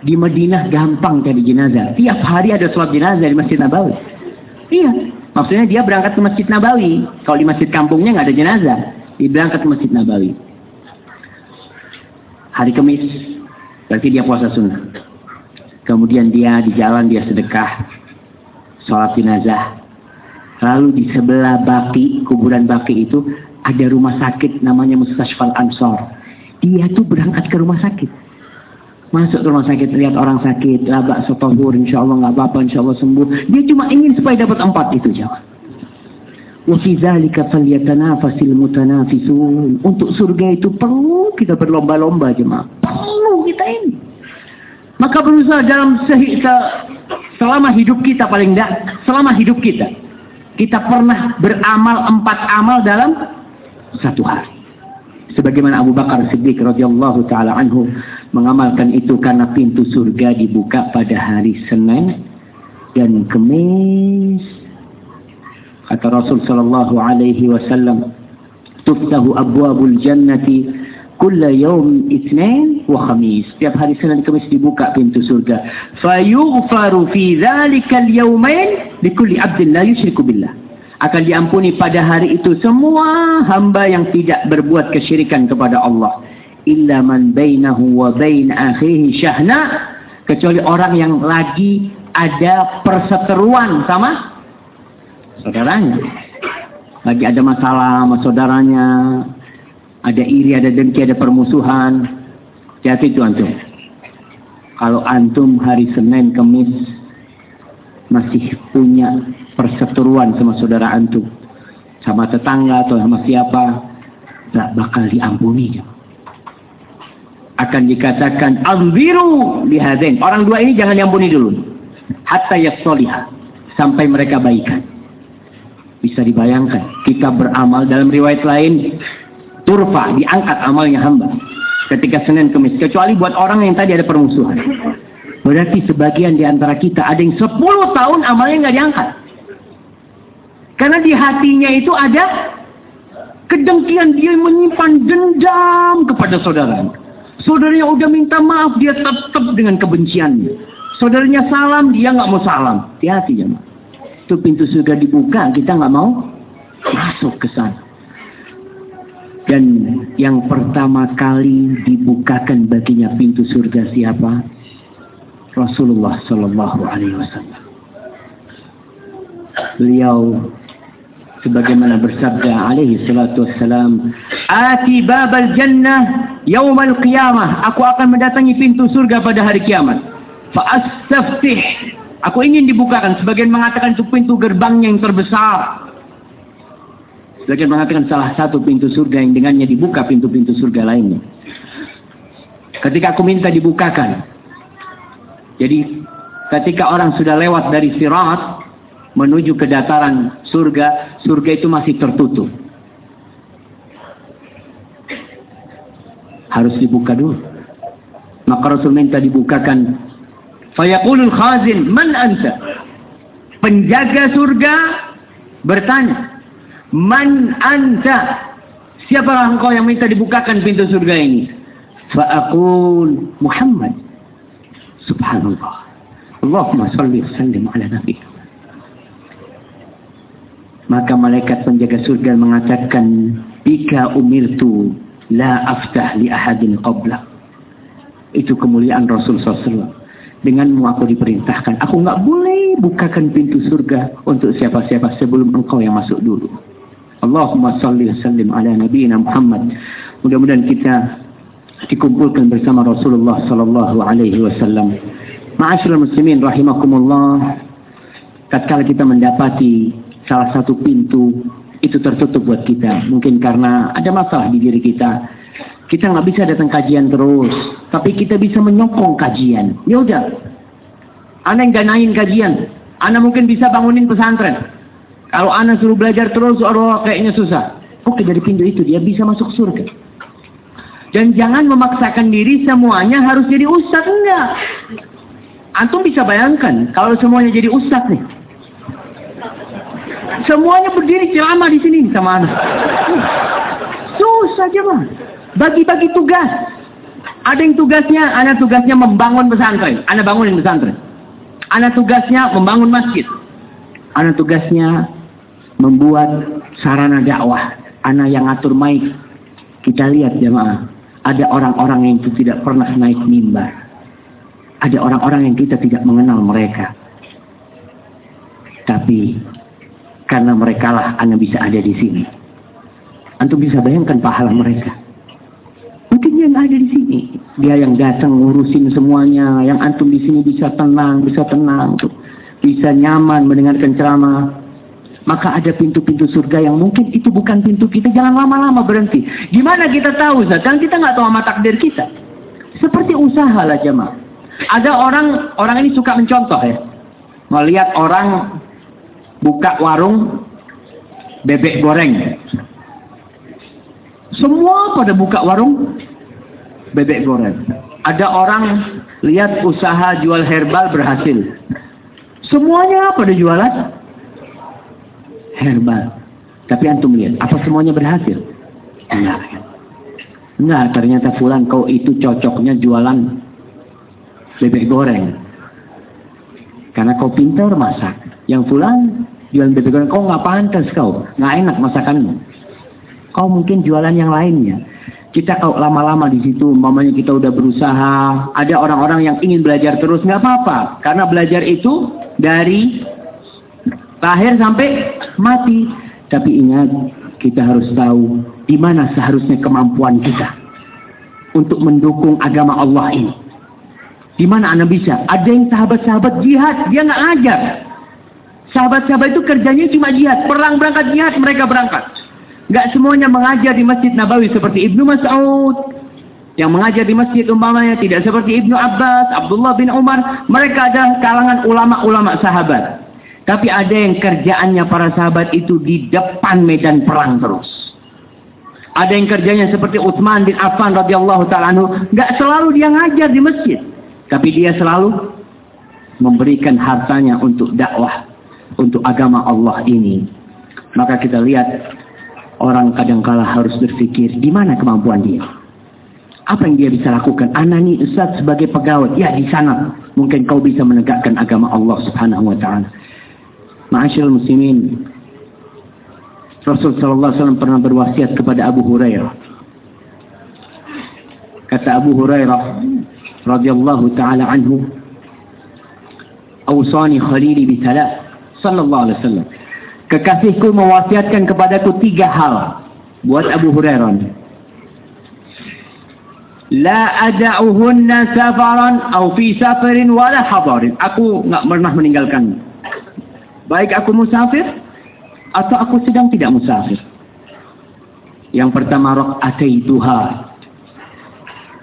Di Madinah gampang cari jenazah. Tiap hari ada sholat jenazah di Masjid Nabawi. Iya. Maksudnya dia berangkat ke Masjid Nabawi. Kalau di masjid kampungnya nggak ada jenazah. Dia berangkat ke Masjid Nabawi. Hari Kamis. Berarti dia puasa sunnah. Kemudian dia di jalan dia sedekah. Sholat jenazah. Lalu di sebelah baki, kuburan baki itu ada rumah sakit namanya Mustashfal Ansor. Dia tuh berangkat ke rumah sakit Masuk ke rumah sakit, lihat orang sakit, labak sotobur, insya Allah nggak apa-apa, insya Allah sembuh. Dia cuma ingin supaya dapat empat itu falyatanafasil mutanafisun. Untuk surga itu perlu kita berlomba-lomba jemaah. Perlu kita ini. Maka berusaha dalam selama hidup kita paling tidak, selama hidup kita. Kita pernah beramal empat amal dalam satu hari sebagaimana Abu Bakar Siddiq radhiyallahu taala anhu mengamalkan itu karena pintu surga dibuka pada hari Senin dan Kamis. Kata Rasul sallallahu alaihi wasallam tuftahu abwabul jannati kulla yawm itsnain wa khamis. Setiap hari Senin dan Kamis dibuka pintu surga. Fayughfaru fi dzalikal yawmain likulli 'abdin la yusyriku billah akan diampuni pada hari itu semua hamba yang tidak berbuat kesyirikan kepada Allah. Illa man bainahu wa bain akhihi syahna. Kecuali orang yang lagi ada perseteruan sama saudaranya. Lagi ada masalah sama saudaranya. Ada iri ada dengki ada permusuhan. Jadi itu antum. Kalau antum hari Senin Kamis masih punya perseteruan sama saudara antum, sama tetangga atau sama siapa, tak bakal diampuni. Akan dikatakan, Albiru lihazain. Orang dua ini jangan diampuni dulu. hatta yassoliha sampai mereka baikan. Bisa dibayangkan, kita beramal dalam riwayat lain turfa diangkat amalnya hamba ketika Senin Kemis kecuali buat orang yang tadi ada permusuhan. Berarti sebagian di antara kita ada yang 10 tahun amalnya nggak diangkat. Karena di hatinya itu ada kedengkian dia menyimpan dendam kepada saudara. Saudaranya udah minta maaf, dia tetap dengan kebenciannya. Saudaranya salam, dia nggak mau salam. Hati-hati Itu pintu surga dibuka, kita nggak mau masuk ke sana. Dan yang pertama kali dibukakan baginya pintu surga siapa? Rasulullah Sallallahu Alaihi Wasallam. Beliau sebagaimana bersabda alaihi salatu wassalam ati babal jannah yaumal qiyamah. Aku akan mendatangi pintu surga pada hari kiamat. Fa astaftih aku ingin dibukakan. Sebagian mengatakan itu pintu gerbangnya yang terbesar. Sebagian mengatakan salah satu pintu surga yang dengannya dibuka pintu-pintu surga lainnya. Ketika aku minta dibukakan jadi ketika orang sudah lewat dari sirat menuju ke dataran surga, surga itu masih tertutup. Harus dibuka dulu. Maka Rasul minta dibukakan. Fayaqulul khazin, man anta? Penjaga surga bertanya, man anta? Siapa engkau yang minta dibukakan pintu surga ini? Fa'akul Muhammad. Subhanallah. Allahumma salli wa sallim ala. Maka malaikat penjaga surga mengatakan, Bika umirtu la aftah li ahadin qabla. Itu kemuliaan Rasul SAW. Denganmu aku diperintahkan. Aku nggak boleh bukakan pintu surga untuk siapa-siapa sebelum engkau yang masuk dulu. Allahumma salli sallim ala nabiyina Muhammad. Mudah-mudahan kita dikumpulkan bersama Rasulullah sallallahu alaihi wasallam. Ma'asyiral muslimin rahimakumullah. Tatkala kita mendapati salah satu pintu itu tertutup buat kita. Mungkin karena ada masalah di diri kita. Kita nggak bisa datang kajian terus, tapi kita bisa menyokong kajian. Ya udah, anak yang danain kajian, anak mungkin bisa bangunin pesantren. Kalau anak suruh belajar terus, oh kayaknya susah. Oke dari pintu itu dia bisa masuk surga. Dan jangan memaksakan diri semuanya harus jadi ustadz enggak. Antum bisa bayangkan kalau semuanya jadi ustadz nih. Semuanya berdiri ceramah di sini sama anak. Susah bang. Bagi-bagi tugas. Ada yang tugasnya, anak tugasnya membangun pesantren. Anak bangunin pesantren. Anak tugasnya membangun masjid. Anak tugasnya membuat sarana dakwah. Anak yang atur mic. Kita lihat jemaah. Ada orang-orang yang itu tidak pernah naik mimbar. Ada orang-orang yang kita tidak mengenal mereka. Tapi karena mereka lah Anda bisa ada di sini. Antum bisa bayangkan pahala mereka. Mungkin yang ada di sini. Dia yang datang ngurusin semuanya. Yang antum di sini bisa tenang, bisa tenang. Bisa nyaman mendengarkan ceramah. Maka ada pintu-pintu surga yang mungkin itu bukan pintu kita. Jangan lama-lama berhenti. Gimana kita tahu? Kan kita nggak tahu sama takdir kita. Seperti usaha lah jemaah. Ada orang, orang ini suka mencontoh ya. Melihat orang buka warung bebek goreng. Semua pada buka warung bebek goreng. Ada orang lihat usaha jual herbal berhasil. Semuanya pada jualan herbal. Tapi antum lihat, apa semuanya berhasil? Enggak. Enggak, ternyata fulan kau itu cocoknya jualan bebek goreng. Karena kau pintar masak. Yang fulan jualan bebek goreng, kau nggak pantas kau, nggak enak masakanmu. Kau mungkin jualan yang lainnya. Kita kalau lama-lama di situ, mamanya kita udah berusaha, ada orang-orang yang ingin belajar terus, nggak apa-apa. Karena belajar itu dari lahir sampai mati. Tapi ingat, kita harus tahu di mana seharusnya kemampuan kita untuk mendukung agama Allah ini. Di mana anda bisa? Ada yang sahabat-sahabat jihad, dia nggak ngajar. Sahabat-sahabat itu kerjanya cuma jihad. Perang berangkat jihad, mereka berangkat. Gak semuanya mengajar di Masjid Nabawi seperti Ibnu Mas'ud. Yang mengajar di masjid umpamanya tidak seperti Ibnu Abbas, Abdullah bin Umar. Mereka adalah kalangan ulama-ulama sahabat. Tapi ada yang kerjaannya para sahabat itu di depan medan perang terus. Ada yang kerjanya seperti Utsman bin Affan radhiyallahu taala anhu, enggak selalu dia ngajar di masjid, tapi dia selalu memberikan hartanya untuk dakwah untuk agama Allah ini. Maka kita lihat orang kadangkala harus berpikir di mana kemampuan dia. Apa yang dia bisa lakukan? Anani Ustaz sebagai pegawai. Ya di sana. Mungkin kau bisa menegakkan agama Allah subhanahu wa ta'ala. Ma'asyil muslimin. Rasul sallallahu alaihi wasallam pernah berwasiat kepada Abu Hurairah. Kata Abu Hurairah radhiyallahu taala anhu, "Awsani khalili bi thalath." Sallallahu alaihi wasallam. Kekasihku mewasiatkan kepadaku tiga hal buat Abu Hurairah. La ada'uhunna safaran atau fi safarin wala hadarin. Aku enggak pernah meninggalkan. Baik aku musafir atau aku sedang tidak musafir. Yang pertama rakaat duha.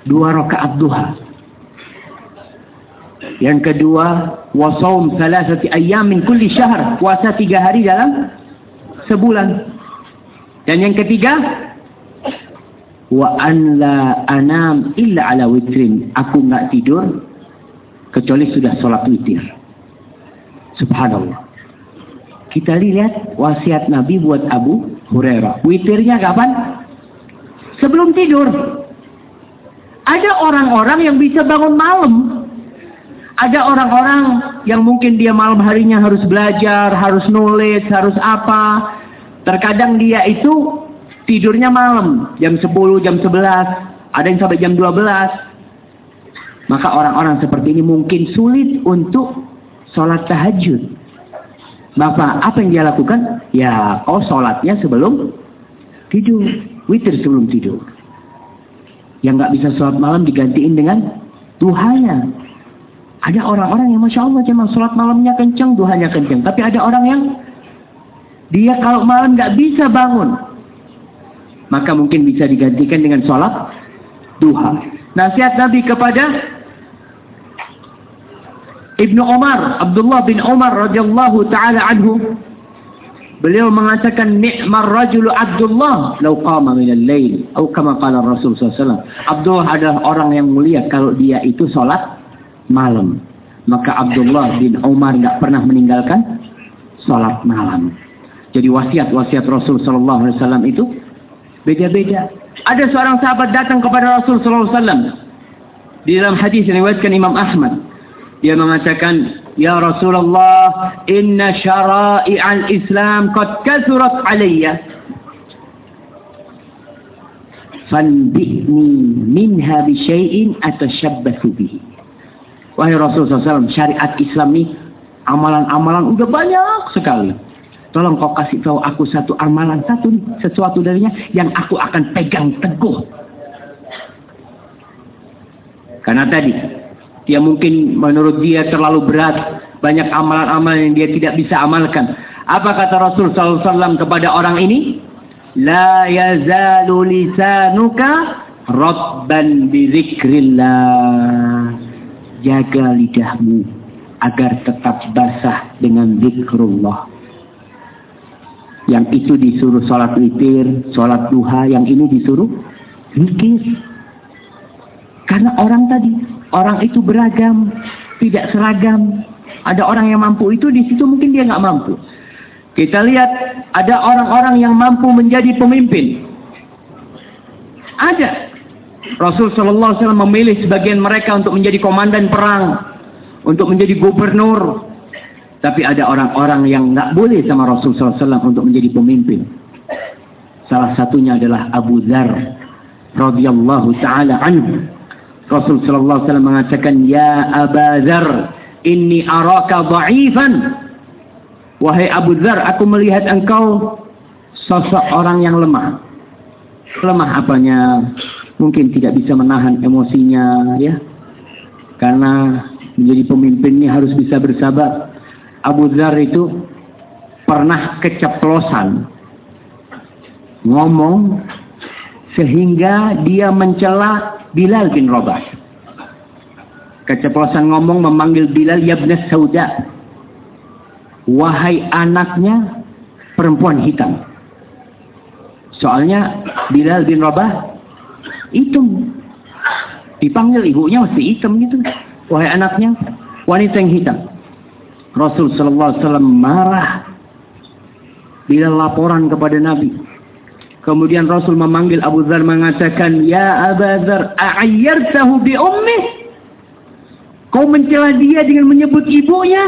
Dua rakaat duha. Yang kedua wasaum salasati ayyam min kulli syahr. Puasa tiga hari dalam sebulan. Dan yang ketiga wa an la anam illa ala witrin. Aku enggak tidur kecuali sudah sholat witir. Subhanallah. Kita lihat wasiat Nabi buat Abu Hurairah. Witirnya kapan? Sebelum tidur. Ada orang-orang yang bisa bangun malam ada orang-orang yang mungkin dia malam harinya harus belajar harus nulis harus apa terkadang dia itu tidurnya malam, jam 10, jam 11, ada yang sampai jam 12. Maka orang-orang seperti ini mungkin sulit untuk sholat tahajud. Bapak, apa yang dia lakukan? Ya, oh sholatnya sebelum tidur. Witir sebelum tidur. Yang nggak bisa sholat malam digantiin dengan duhanya. Ada orang-orang yang Masya Allah cuma sholat malamnya kencang, duhanya kencang. Tapi ada orang yang dia kalau malam nggak bisa bangun maka mungkin bisa digantikan dengan sholat duha. Nasihat Nabi kepada Ibnu Umar, Abdullah bin Umar radhiyallahu taala anhu Beliau mengatakan ni'mar rajulu Abdullah law qama min al-lail atau kama qala Rasul sallallahu Abdullah adalah orang yang mulia kalau dia itu salat malam. Maka Abdullah bin Umar enggak pernah meninggalkan salat malam. Jadi wasiat-wasiat Rasul sallallahu alaihi wasallam itu Beda-beda. Ada seorang sahabat datang kepada Rasul sallallahu alaihi wasallam. Di dalam hadis yang diriwayatkan Imam Ahmad, dia mengatakan, "Ya Rasulullah, inna syara'i al-Islam qad kathurat 'alayya." Fanbihni minha bi syai'in bihi. Wahai Rasul SAW, syariat Islam ini amalan-amalan udah banyak sekali. Tolong kau kasih tahu aku satu amalan, satu sesuatu darinya yang aku akan pegang teguh. Karena tadi, dia mungkin menurut dia terlalu berat. Banyak amalan-amalan yang dia tidak bisa amalkan. Apa kata Rasul SAW kepada orang ini? La yazalu lisanuka rabban bizikrillah. Jaga lidahmu agar tetap basah dengan zikrullah. Yang itu disuruh sholat witir, sholat duha, yang ini disuruh mikir. Karena orang tadi, orang itu beragam, tidak seragam. Ada orang yang mampu itu, di situ mungkin dia nggak mampu. Kita lihat, ada orang-orang yang mampu menjadi pemimpin. Ada. Rasul Shallallahu Alaihi Wasallam memilih sebagian mereka untuk menjadi komandan perang, untuk menjadi gubernur, tapi ada orang-orang yang nggak boleh sama Rasul SAW untuk menjadi pemimpin. Salah satunya adalah Abu Dhar radhiyallahu taala anhu. Rasul sallallahu alaihi wasallam mengatakan, "Ya Abu Dhar, inni araka dha'ifan." Wahai Abu Dhar, aku melihat engkau sosok orang yang lemah. Lemah apanya? Mungkin tidak bisa menahan emosinya, ya. Karena menjadi pemimpinnya harus bisa bersabar. Abu Dhar itu pernah keceplosan ngomong sehingga dia mencela Bilal bin Rabah. Keceplosan ngomong memanggil Bilal Yabna Sauda. Wahai anaknya perempuan hitam. Soalnya Bilal bin Rabah hitam. Dipanggil ibunya masih hitam gitu. Wahai anaknya wanita yang hitam. Rasul sallallahu alaihi wasallam marah bila laporan kepada Nabi. Kemudian Rasul memanggil Abu Dhar mengatakan, "Ya Abu Dhar, a'ayyartahu bi ummih?" Kau mencela dia dengan menyebut ibunya?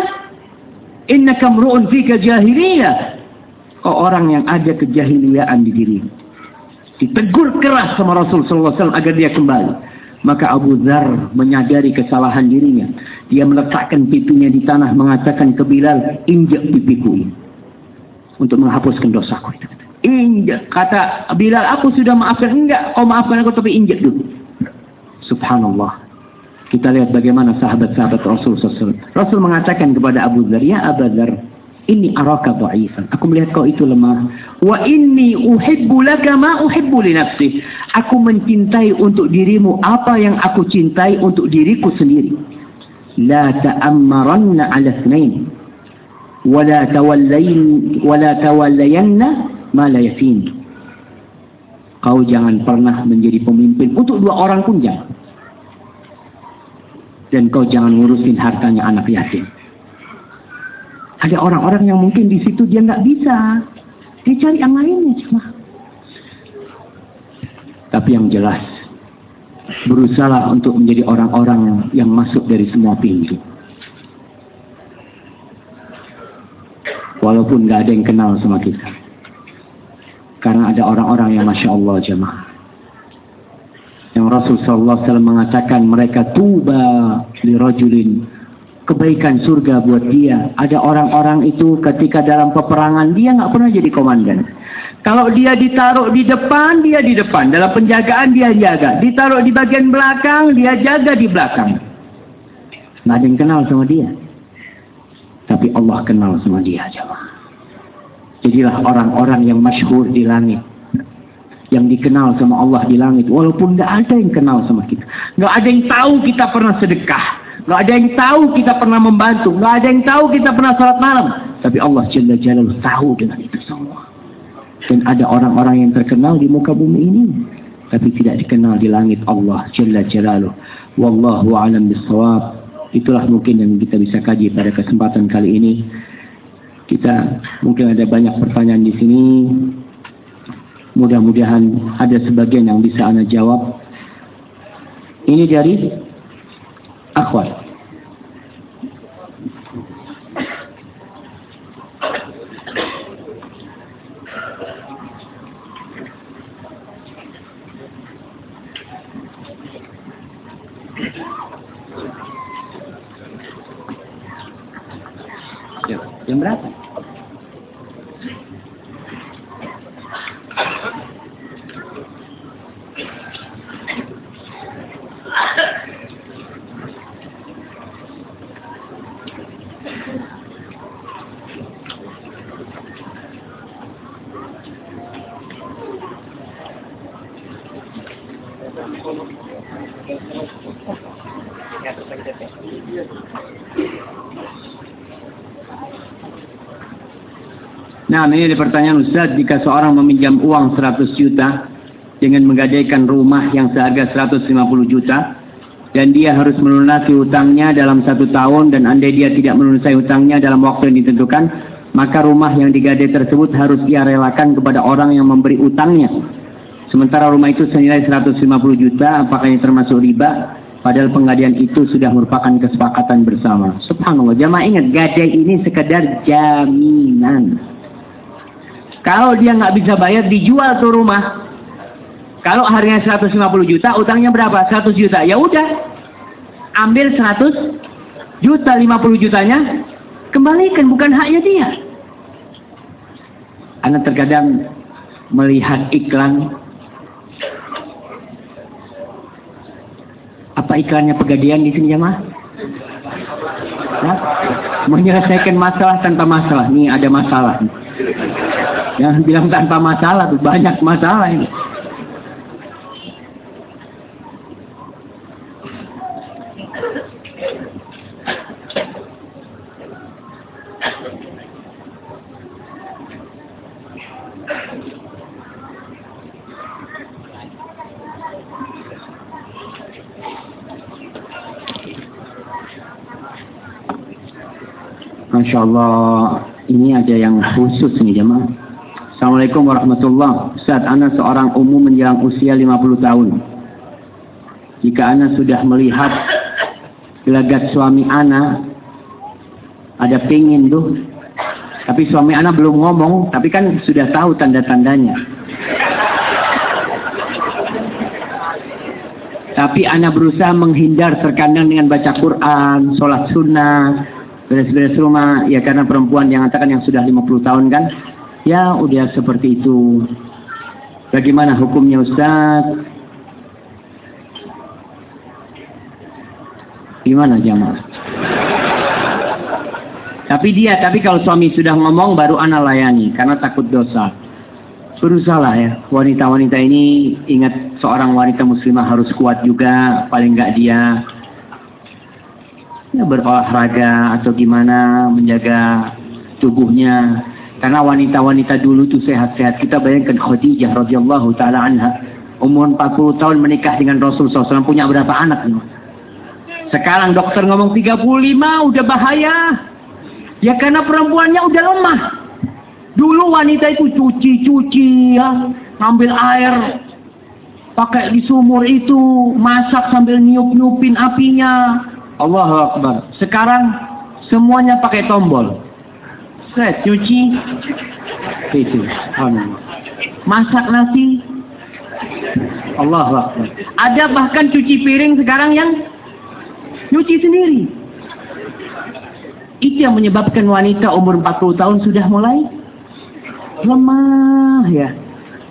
Innaka mru'un fika jahiliyah. Kau orang yang ada kejahiliaan di diri. Ditegur keras sama Rasul sallallahu agar dia kembali. Maka Abu Dhar menyadari kesalahan dirinya. Dia meletakkan pipinya di tanah mengatakan ke Bilal, injak pipiku ini. Untuk menghapuskan dosaku. Injak. Kata Bilal, aku sudah maafkan. Enggak, kau maafkan aku tapi injak dulu. Subhanallah. Kita lihat bagaimana sahabat-sahabat Rasul SAW. Rasul mengatakan kepada Abu Dhar, Ya Abu Dhar, ini araka dha'ifan. Aku melihat kau itu lemah. Wa inni uhibbu laka ma uhibbu li nafsi. Aku mencintai untuk dirimu apa yang aku cintai untuk diriku sendiri. La ta'ammaranna 'ala ithnain. Wa la tawallayn wa la tawallayanna ma la yafin. Kau jangan pernah menjadi pemimpin untuk dua orang pun jangan. Dan kau jangan ngurusin hartanya anak yatim. Ada orang-orang yang mungkin di situ dia nggak bisa. Dia cari yang lainnya cuma. Tapi yang jelas, berusaha untuk menjadi orang-orang yang masuk dari semua pintu. Walaupun nggak ada yang kenal sama kita. Karena ada orang-orang yang Masya Allah jemaah. Yang Rasul Sallallahu Alaihi Wasallam mengatakan mereka tuba li rajulin kebaikan surga buat dia. Ada orang-orang itu ketika dalam peperangan dia nggak pernah jadi komandan. Kalau dia ditaruh di depan, dia di depan. Dalam penjagaan dia jaga. Ditaruh di bagian belakang, dia jaga di belakang. Nggak ada yang kenal sama dia. Tapi Allah kenal sama dia jemaah. Jadilah orang-orang yang masyhur di langit. Yang dikenal sama Allah di langit. Walaupun nggak ada yang kenal sama kita. Nggak ada yang tahu kita pernah sedekah. Nggak ada yang tahu kita pernah membantu. Nggak ada yang tahu kita pernah salat malam. Tapi Allah Jalla Jalla tahu dengan itu semua. Dan ada orang-orang yang terkenal di muka bumi ini. Tapi tidak dikenal di langit Allah Jalla Jalaluh. Wallahu alam bisawab. Itulah mungkin yang kita bisa kaji pada kesempatan kali ini. Kita mungkin ada banyak pertanyaan di sini. Mudah-mudahan ada sebagian yang bisa Anda jawab. Ini dari akhwat. Jam berapa? Nah, ini ada pertanyaan Ustaz, jika seorang meminjam uang 100 juta dengan menggadaikan rumah yang seharga 150 juta dan dia harus melunasi hutangnya dalam satu tahun dan andai dia tidak melunasi hutangnya dalam waktu yang ditentukan, maka rumah yang digadai tersebut harus ia relakan kepada orang yang memberi utangnya. Sementara rumah itu senilai 150 juta, apakah ini termasuk riba? Padahal penggadaian itu sudah merupakan kesepakatan bersama. Subhanallah, jamaah ingat, gadai ini sekedar jaminan. Kalau dia nggak bisa bayar, dijual tuh rumah. Kalau harganya 150 juta, utangnya berapa? 100 juta. Ya udah, ambil 100 juta, 50 jutanya, kembalikan, bukan haknya dia. Anda terkadang melihat iklan apa iklannya pegadaian di sini jemaah? Ya? Menyelesaikan masalah tanpa masalah. Nih ada masalah. Jangan bilang tanpa masalah tuh banyak masalah ini. Masya Allah, ini ada yang khusus nih jemaah. Assalamualaikum warahmatullahi Saat Ana seorang umum menjelang usia 50 tahun. Jika Ana sudah melihat gelagat suami Ana, ada pingin tuh. Tapi suami Ana belum ngomong, tapi kan sudah tahu tanda-tandanya. Tapi Ana berusaha menghindar terkadang dengan baca Quran, sholat sunnah, beres-beres rumah ya karena perempuan yang katakan yang sudah 50 tahun kan ya udah seperti itu. Bagaimana hukumnya Ustaz? Gimana jamaah? Tapi dia tapi kalau suami sudah ngomong baru anak layani karena takut dosa. Berusaha ya wanita-wanita ini ingat seorang wanita muslimah harus kuat juga paling enggak dia ya, berolahraga atau gimana menjaga tubuhnya karena wanita-wanita dulu tuh sehat-sehat. Kita bayangkan Khadijah radhiyallahu taala anha umur 40 tahun menikah dengan Rasul SAW punya berapa anak sekarang dokter ngomong 35 udah bahaya. Ya karena perempuannya udah lemah. Dulu wanita itu cuci-cuci ya ngambil air pakai di sumur itu masak sambil niup-niupin apinya. Allahu Akbar. Sekarang semuanya pakai tombol. Set, cuci. Itu. Masak nasi. Allahu Akbar. Ada bahkan cuci piring sekarang yang nyuci sendiri. Itu yang menyebabkan wanita umur 40 tahun sudah mulai lemah ya.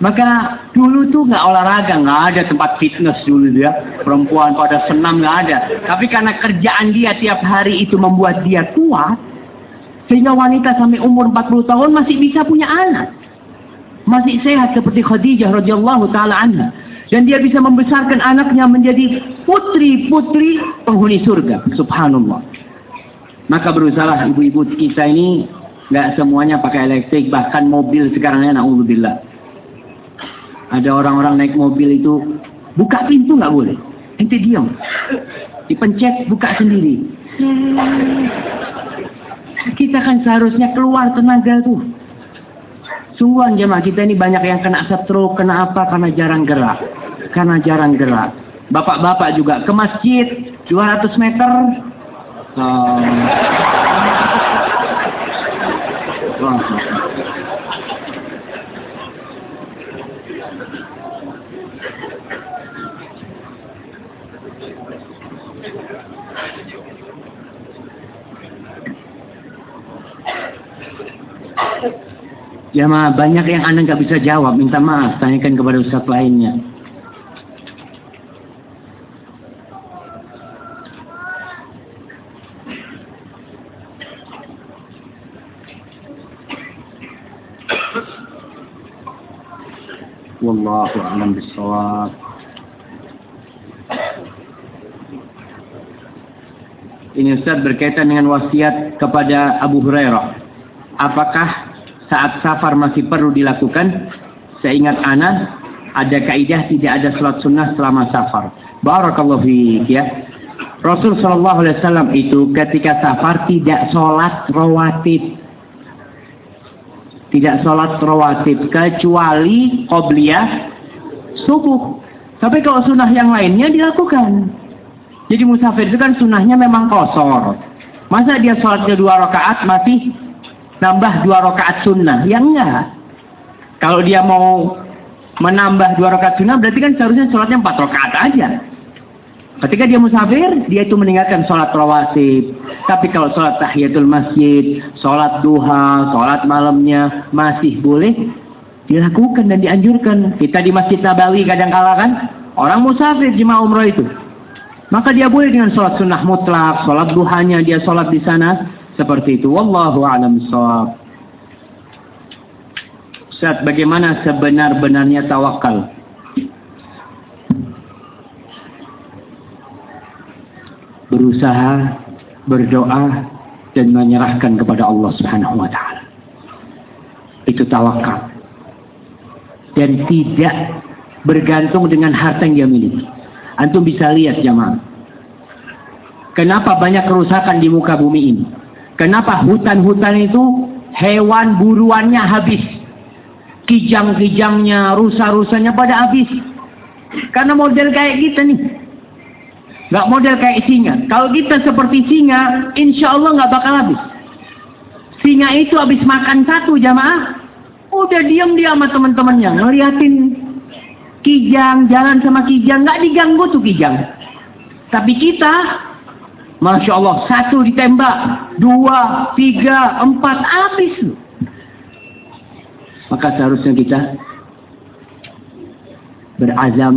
Maka dulu tuh nggak olahraga, nggak ada tempat fitness dulu ya. Perempuan pada senam nggak ada. Tapi karena kerjaan dia tiap hari itu membuat dia kuat, sehingga wanita sampai umur 40 tahun masih bisa punya anak. Masih sehat seperti Khadijah radhiyallahu taala anha. Dan dia bisa membesarkan anaknya menjadi putri-putri penghuni surga. Subhanallah. Maka berusaha ibu-ibu kita ini nggak semuanya pakai elektrik, bahkan mobil sekarang ya naudzubillah ada orang-orang naik mobil itu buka pintu nggak boleh. Ente diam. Dipencet buka sendiri. Kita kan seharusnya keluar tenaga tuh. Sungguhan jemaah kita ini banyak yang kena stroke, kena apa? Karena jarang gerak. Karena jarang gerak. Bapak-bapak juga ke masjid 200 meter. Oh. Ya ma, banyak yang anda nggak bisa jawab, minta maaf, tanyakan kepada ustaz lainnya. Wallahu a'lam bishawab. Ini Ustaz berkaitan dengan wasiat kepada Abu Hurairah. Apakah saat safar masih perlu dilakukan. Seingat ana ada kaidah tidak ada salat sunnah selama safar. Barakallahu fiik ya. Rasul Shallallahu Alaihi Wasallam itu ketika safar tidak sholat rawatib, tidak sholat rawatib kecuali qobliyah subuh. Tapi kalau sunnah yang lainnya dilakukan. Jadi musafir itu kan sunnahnya memang kosor. Masa dia sholatnya dua rakaat masih nambah dua rakaat sunnah. Ya enggak. Kalau dia mau menambah dua rakaat sunnah berarti kan seharusnya sholatnya empat rakaat aja. Ketika dia musafir, dia itu meninggalkan sholat rawatib. Tapi kalau sholat tahiyatul masjid, sholat duha, sholat malamnya masih boleh dilakukan dan dianjurkan. Kita di Masjid Nabawi kadang kala kan, orang musafir jemaah umroh itu. Maka dia boleh dengan sholat sunnah mutlak, sholat duhanya dia sholat di sana seperti itu. Wallahu a'lam bishawab. Ustaz, bagaimana sebenar-benarnya tawakal? Berusaha, berdoa, dan menyerahkan kepada Allah Subhanahu wa taala. Itu tawakal. Dan tidak bergantung dengan harta yang dia miliki. Antum bisa lihat jamaah. Kenapa banyak kerusakan di muka bumi ini? Kenapa hutan-hutan itu hewan buruannya habis. Kijang-kijangnya, rusa-rusanya pada habis. Karena model kayak kita nih. Gak model kayak singa. Kalau kita seperti singa, insya Allah gak bakal habis. Singa itu habis makan satu jamaah. Udah diam dia sama teman-temannya. Ngeliatin kijang, jalan sama kijang. Gak diganggu tuh kijang. Tapi kita Masya Allah, satu ditembak, dua, tiga, empat, habis. Maka seharusnya kita berazam,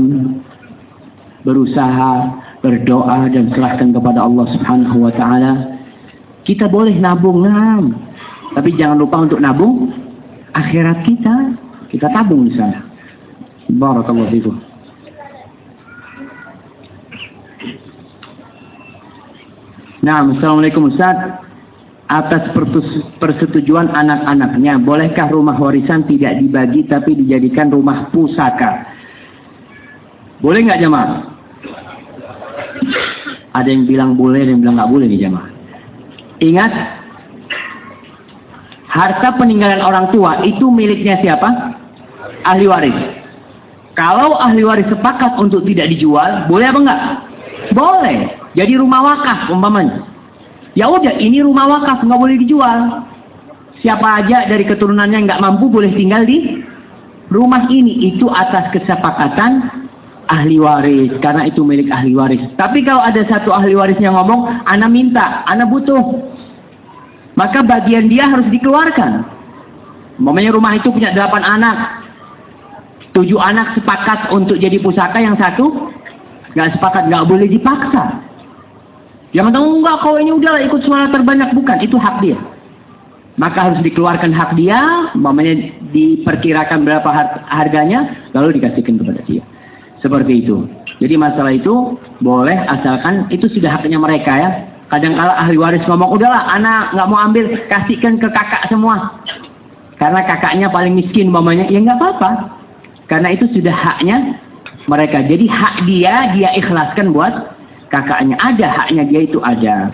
berusaha, berdoa dan serahkan kepada Allah Subhanahu wa taala. Kita boleh nabung, nah. Tapi jangan lupa untuk nabung akhirat kita. Kita tabung di sana. Barakallahu fikum. Nah, Assalamualaikum Ustaz. Atas persetujuan anak-anaknya, bolehkah rumah warisan tidak dibagi tapi dijadikan rumah pusaka? Boleh nggak jemaah? Ada yang bilang boleh, ada yang bilang nggak boleh nih jemaah. Ingat, harta peninggalan orang tua itu miliknya siapa? Ahli waris. Kalau ahli waris sepakat untuk tidak dijual, boleh apa enggak? Boleh. Jadi rumah wakaf umpamanya. Ya udah, ini rumah wakaf nggak boleh dijual. Siapa aja dari keturunannya nggak mampu boleh tinggal di rumah ini. Itu atas kesepakatan ahli waris karena itu milik ahli waris. Tapi kalau ada satu ahli waris yang ngomong, "Ana minta, ana butuh." Maka bagian dia harus dikeluarkan. Umpamanya rumah itu punya delapan anak. Tujuh anak sepakat untuk jadi pusaka, yang satu nggak sepakat, nggak boleh dipaksa. Yang tahu enggak kau ini udahlah ikut suara terbanyak bukan itu hak dia. Maka harus dikeluarkan hak dia, mamanya diperkirakan berapa harganya, lalu dikasihkan kepada dia. Seperti itu. Jadi masalah itu boleh asalkan itu sudah haknya mereka ya. Kadang kala ahli waris ngomong, udahlah anak nggak mau ambil, kasihkan ke kakak semua. Karena kakaknya paling miskin mamanya, ya nggak apa-apa. Karena itu sudah haknya mereka. Jadi hak dia, dia ikhlaskan buat kakaknya ada, haknya dia itu ada.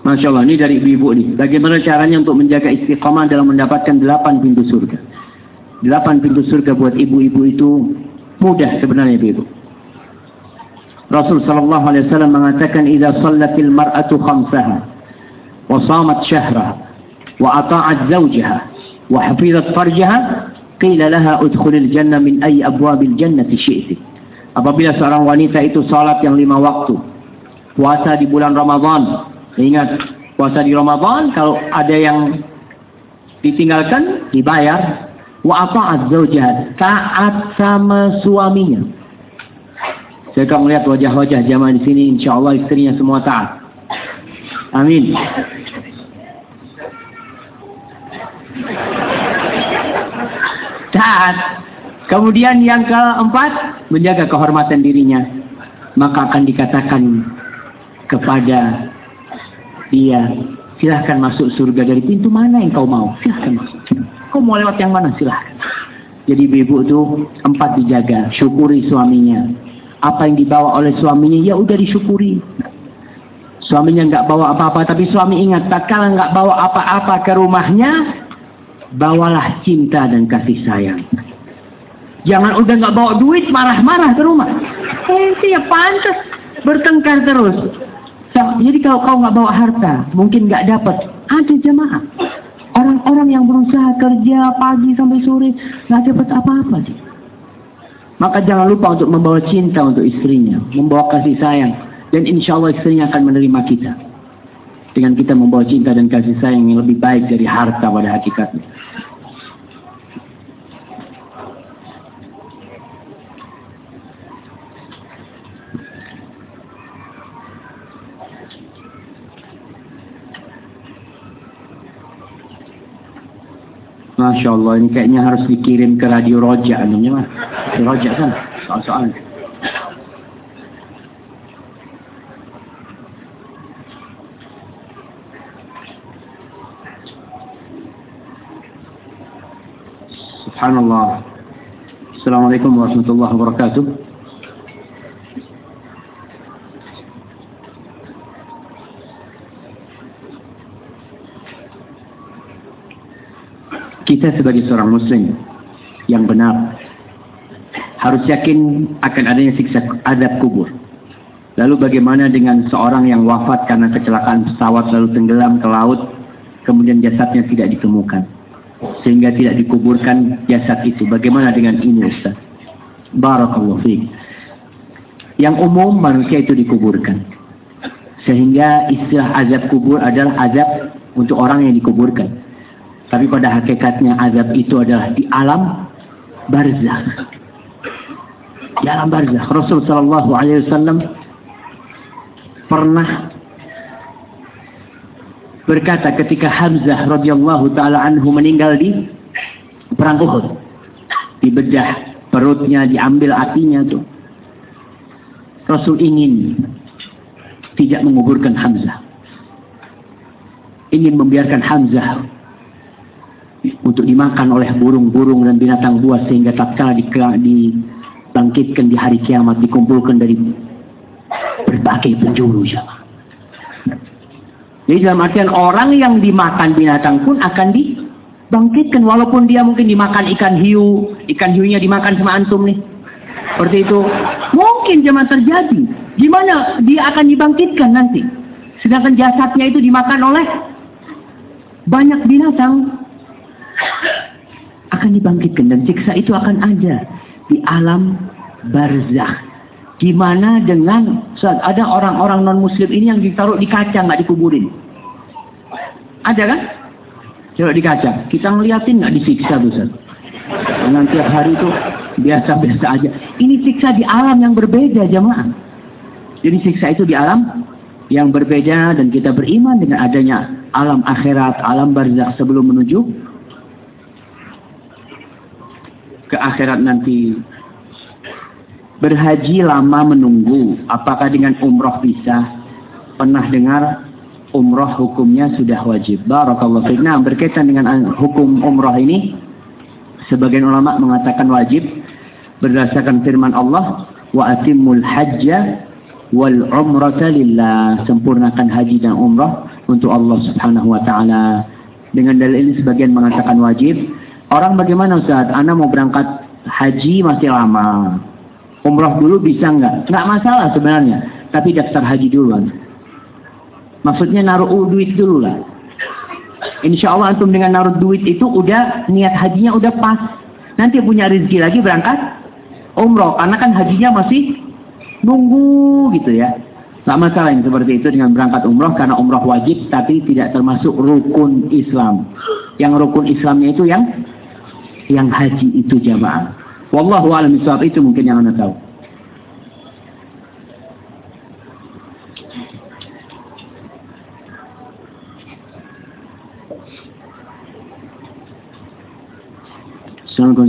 Masya Allah, ini dari ibu-ibu nih. Bagaimana caranya untuk menjaga istiqomah dalam mendapatkan delapan pintu surga? Delapan pintu surga buat ibu-ibu itu mudah sebenarnya ibu-ibu. Rasul wasallam mengatakan idza shallatil mar'atu khamsaha wa shamat syahra wa ata'at zawjaha wa hafizat farjaha Qila laha udkhulil jannah min ayyi abwabil jannati syi'ti. Apabila seorang wanita itu salat yang lima waktu, puasa di bulan Ramadan, ingat puasa di Ramadan kalau ada yang ditinggalkan dibayar wa ata'at zaujah taat sama suaminya. Saya akan melihat wajah-wajah jamaah di sini insyaallah istrinya semua taat. Amin. Taat. Kemudian yang keempat, menjaga kehormatan dirinya. Maka akan dikatakan kepada dia, silahkan masuk surga dari pintu mana yang kau mau. Silahkan masuk. Kau mau lewat yang mana? Silahkan. Jadi ibu itu empat dijaga, syukuri suaminya. Apa yang dibawa oleh suaminya, ya udah disyukuri. Suaminya nggak bawa apa-apa, tapi suami ingat, tak kala nggak bawa apa-apa ke rumahnya, bawalah cinta dan kasih sayang. Jangan udah nggak bawa duit marah-marah ke rumah. Eh, itu ya pantas bertengkar terus. Jadi kalau kau nggak bawa harta, mungkin nggak dapat. Ada jemaah. Orang-orang yang berusaha kerja pagi sampai sore nggak dapat apa-apa sih. Maka jangan lupa untuk membawa cinta untuk istrinya, membawa kasih sayang, dan insya Allah istrinya akan menerima kita dengan kita membawa cinta dan kasih sayang yang lebih baik dari harta pada hakikatnya. Masya Allah ini kayaknya harus dikirim ke radio mah. Rojak kan soal-soal. Subhanallah. Assalamualaikum warahmatullahi wabarakatuh. Kita sebagai seorang muslim yang benar harus yakin akan adanya siksa adab kubur. Lalu bagaimana dengan seorang yang wafat karena kecelakaan pesawat lalu tenggelam ke laut kemudian jasadnya tidak ditemukan? Sehingga tidak dikuburkan jasad itu. Bagaimana dengan ini Ustaz? Barakallahu fiqh. Yang umum manusia itu dikuburkan. Sehingga istilah azab kubur adalah azab untuk orang yang dikuburkan. Tapi pada hakikatnya azab itu adalah di alam barzah. Di alam barzah. Rasul sallallahu alaihi wasallam pernah berkata ketika Hamzah radhiyallahu taala anhu meninggal di perang Uhud. Dibedah perutnya, diambil hatinya tuh. Rasul ingin tidak menguburkan Hamzah. Ingin membiarkan Hamzah untuk dimakan oleh burung-burung dan binatang buas sehingga tatkala dibangkitkan di hari kiamat dikumpulkan dari berbagai penjuru jamaah. Jadi dalam artian orang yang dimakan binatang pun akan dibangkitkan walaupun dia mungkin dimakan ikan hiu, ikan hiunya dimakan sama antum nih. Seperti itu. Mungkin zaman terjadi. Gimana dia akan dibangkitkan nanti? Sedangkan jasadnya itu dimakan oleh banyak binatang. Akan dibangkitkan dan siksa itu akan ada di alam barzakh. Gimana dengan ada orang-orang non muslim ini yang ditaruh di kaca nggak dikuburin? Ada kan? Coba di kaca. Kita ngeliatin nggak disiksa tuh Karena tiap hari itu biasa-biasa aja. Ini siksa di alam yang berbeda jemaah. Jadi siksa itu di alam yang berbeda dan kita beriman dengan adanya alam akhirat, alam barzakh sebelum menuju ke akhirat nanti. Berhaji lama menunggu, apakah dengan umroh bisa? Pernah dengar umroh hukumnya sudah wajib. Barakallahu fiik. Nah, berkaitan dengan hukum umroh ini, sebagian ulama mengatakan wajib berdasarkan firman Allah, wa atimul hajja wal umrata lillah. Sempurnakan haji dan umrah untuk Allah Subhanahu wa taala. Dengan dalil ini sebagian mengatakan wajib. Orang bagaimana Ustaz? Anda mau berangkat haji masih lama. Umrah dulu bisa nggak? Nggak masalah sebenarnya. Tapi daftar haji dulu. Maksudnya naruh duit dulu lah. Insya Allah antum dengan naruh duit itu udah niat hajinya udah pas. Nanti punya rezeki lagi berangkat umroh. Karena kan hajinya masih nunggu gitu ya. Sama masalah yang seperti itu dengan berangkat umroh karena umroh wajib tapi tidak termasuk rukun Islam. Yang rukun Islamnya itu yang yang haji itu jamaah. Wallahu a'lam itu mungkin yang anda tahu.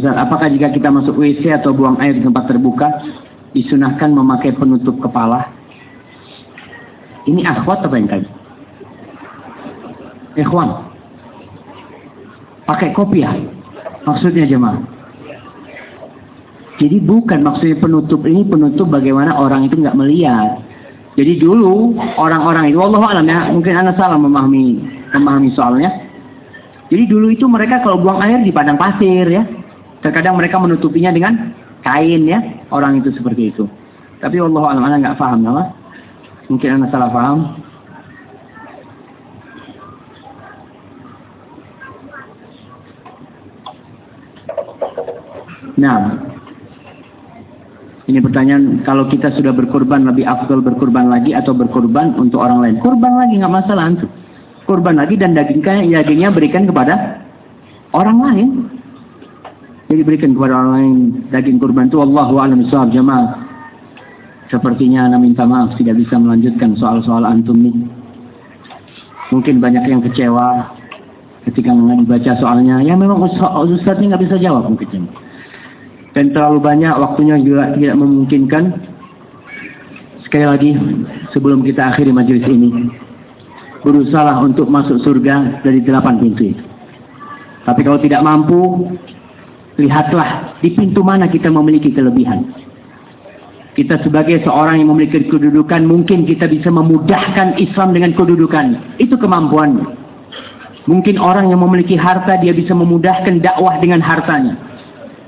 apakah jika kita masuk WC atau buang air di tempat terbuka, disunahkan memakai penutup kepala? Ini akhwat apa yang kaji? Ikhwan. Pakai kopiah. Maksudnya jemaah. Jadi bukan maksudnya penutup ini penutup bagaimana orang itu nggak melihat. Jadi dulu orang-orang itu, Allah alam ya, mungkin anda salah memahami memahami soalnya. Jadi dulu itu mereka kalau buang air di padang pasir ya, terkadang mereka menutupinya dengan kain ya, orang itu seperti itu. Tapi Allah alam anda nggak paham, apa? Mungkin anda salah paham. Nah, ini pertanyaan, kalau kita sudah berkorban lebih afdol berkorban lagi atau berkorban untuk orang lain? Korban lagi nggak masalah antum. Korban lagi dan dagingnya, dagingnya berikan kepada orang lain. Jadi berikan kepada orang lain daging kurban itu Allahu a'lam bishawab jemaah. Sepertinya Anda minta maaf tidak bisa melanjutkan soal-soal antum ini. Mungkin banyak yang kecewa ketika membaca soalnya. Ya memang Ustaz ini nggak bisa jawab mungkin dan terlalu banyak waktunya juga tidak memungkinkan. Sekali lagi, sebelum kita akhiri majelis ini, berusaha untuk masuk surga dari delapan pintu itu. Tapi kalau tidak mampu, lihatlah di pintu mana kita memiliki kelebihan. Kita sebagai seorang yang memiliki kedudukan, mungkin kita bisa memudahkan Islam dengan kedudukan. Itu kemampuan. Mungkin orang yang memiliki harta dia bisa memudahkan dakwah dengan hartanya.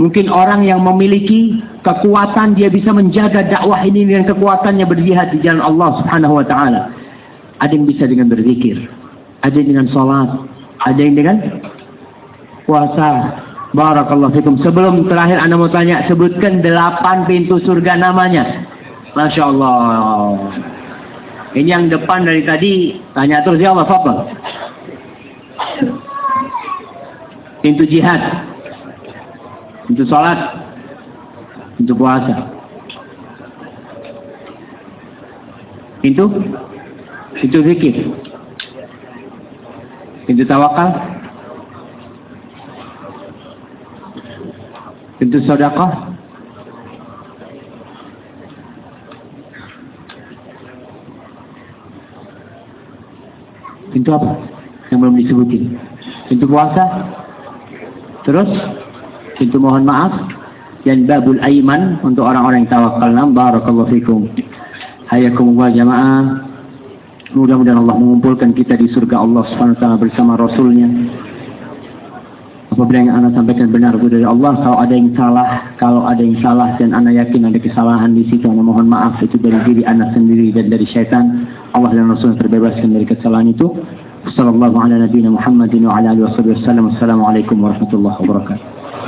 Mungkin orang yang memiliki kekuatan dia bisa menjaga dakwah ini dengan kekuatannya berjihad di jalan Allah Subhanahu wa taala. Ada yang bisa dengan berzikir, ada yang dengan salat, ada yang dengan puasa. Barakallahu fikum. Sebelum terakhir Anda mau tanya, sebutkan delapan pintu surga namanya. Masya Allah. Ini yang depan dari tadi, tanya terus ya Allah, apa? Pintu jihad. Pintu sholat. Pintu puasa. Pintu? Pintu zikir. Pintu tawakal. Pintu sedekah. Pintu apa? Yang belum disebutin. Pintu puasa. Terus pintu mohon maaf dan babul aiman untuk orang-orang yang tawakal. Nam barakallahu fikum. Hayakumullah jamaah. Mudah-mudahan Allah mengumpulkan kita di surga Allah Subhanahu wa taala bersama rasulnya. Apabila yang anak sampaikan benar itu dari Allah, kalau ada yang salah, kalau ada yang salah dan anak yakin ada kesalahan di situ, anak mohon maaf itu dari diri anak sendiri dan dari syaitan. Allah dan Rasul terbebaskan dari kesalahan itu. Wassalamualaikum warahmatullahi wabarakatuh.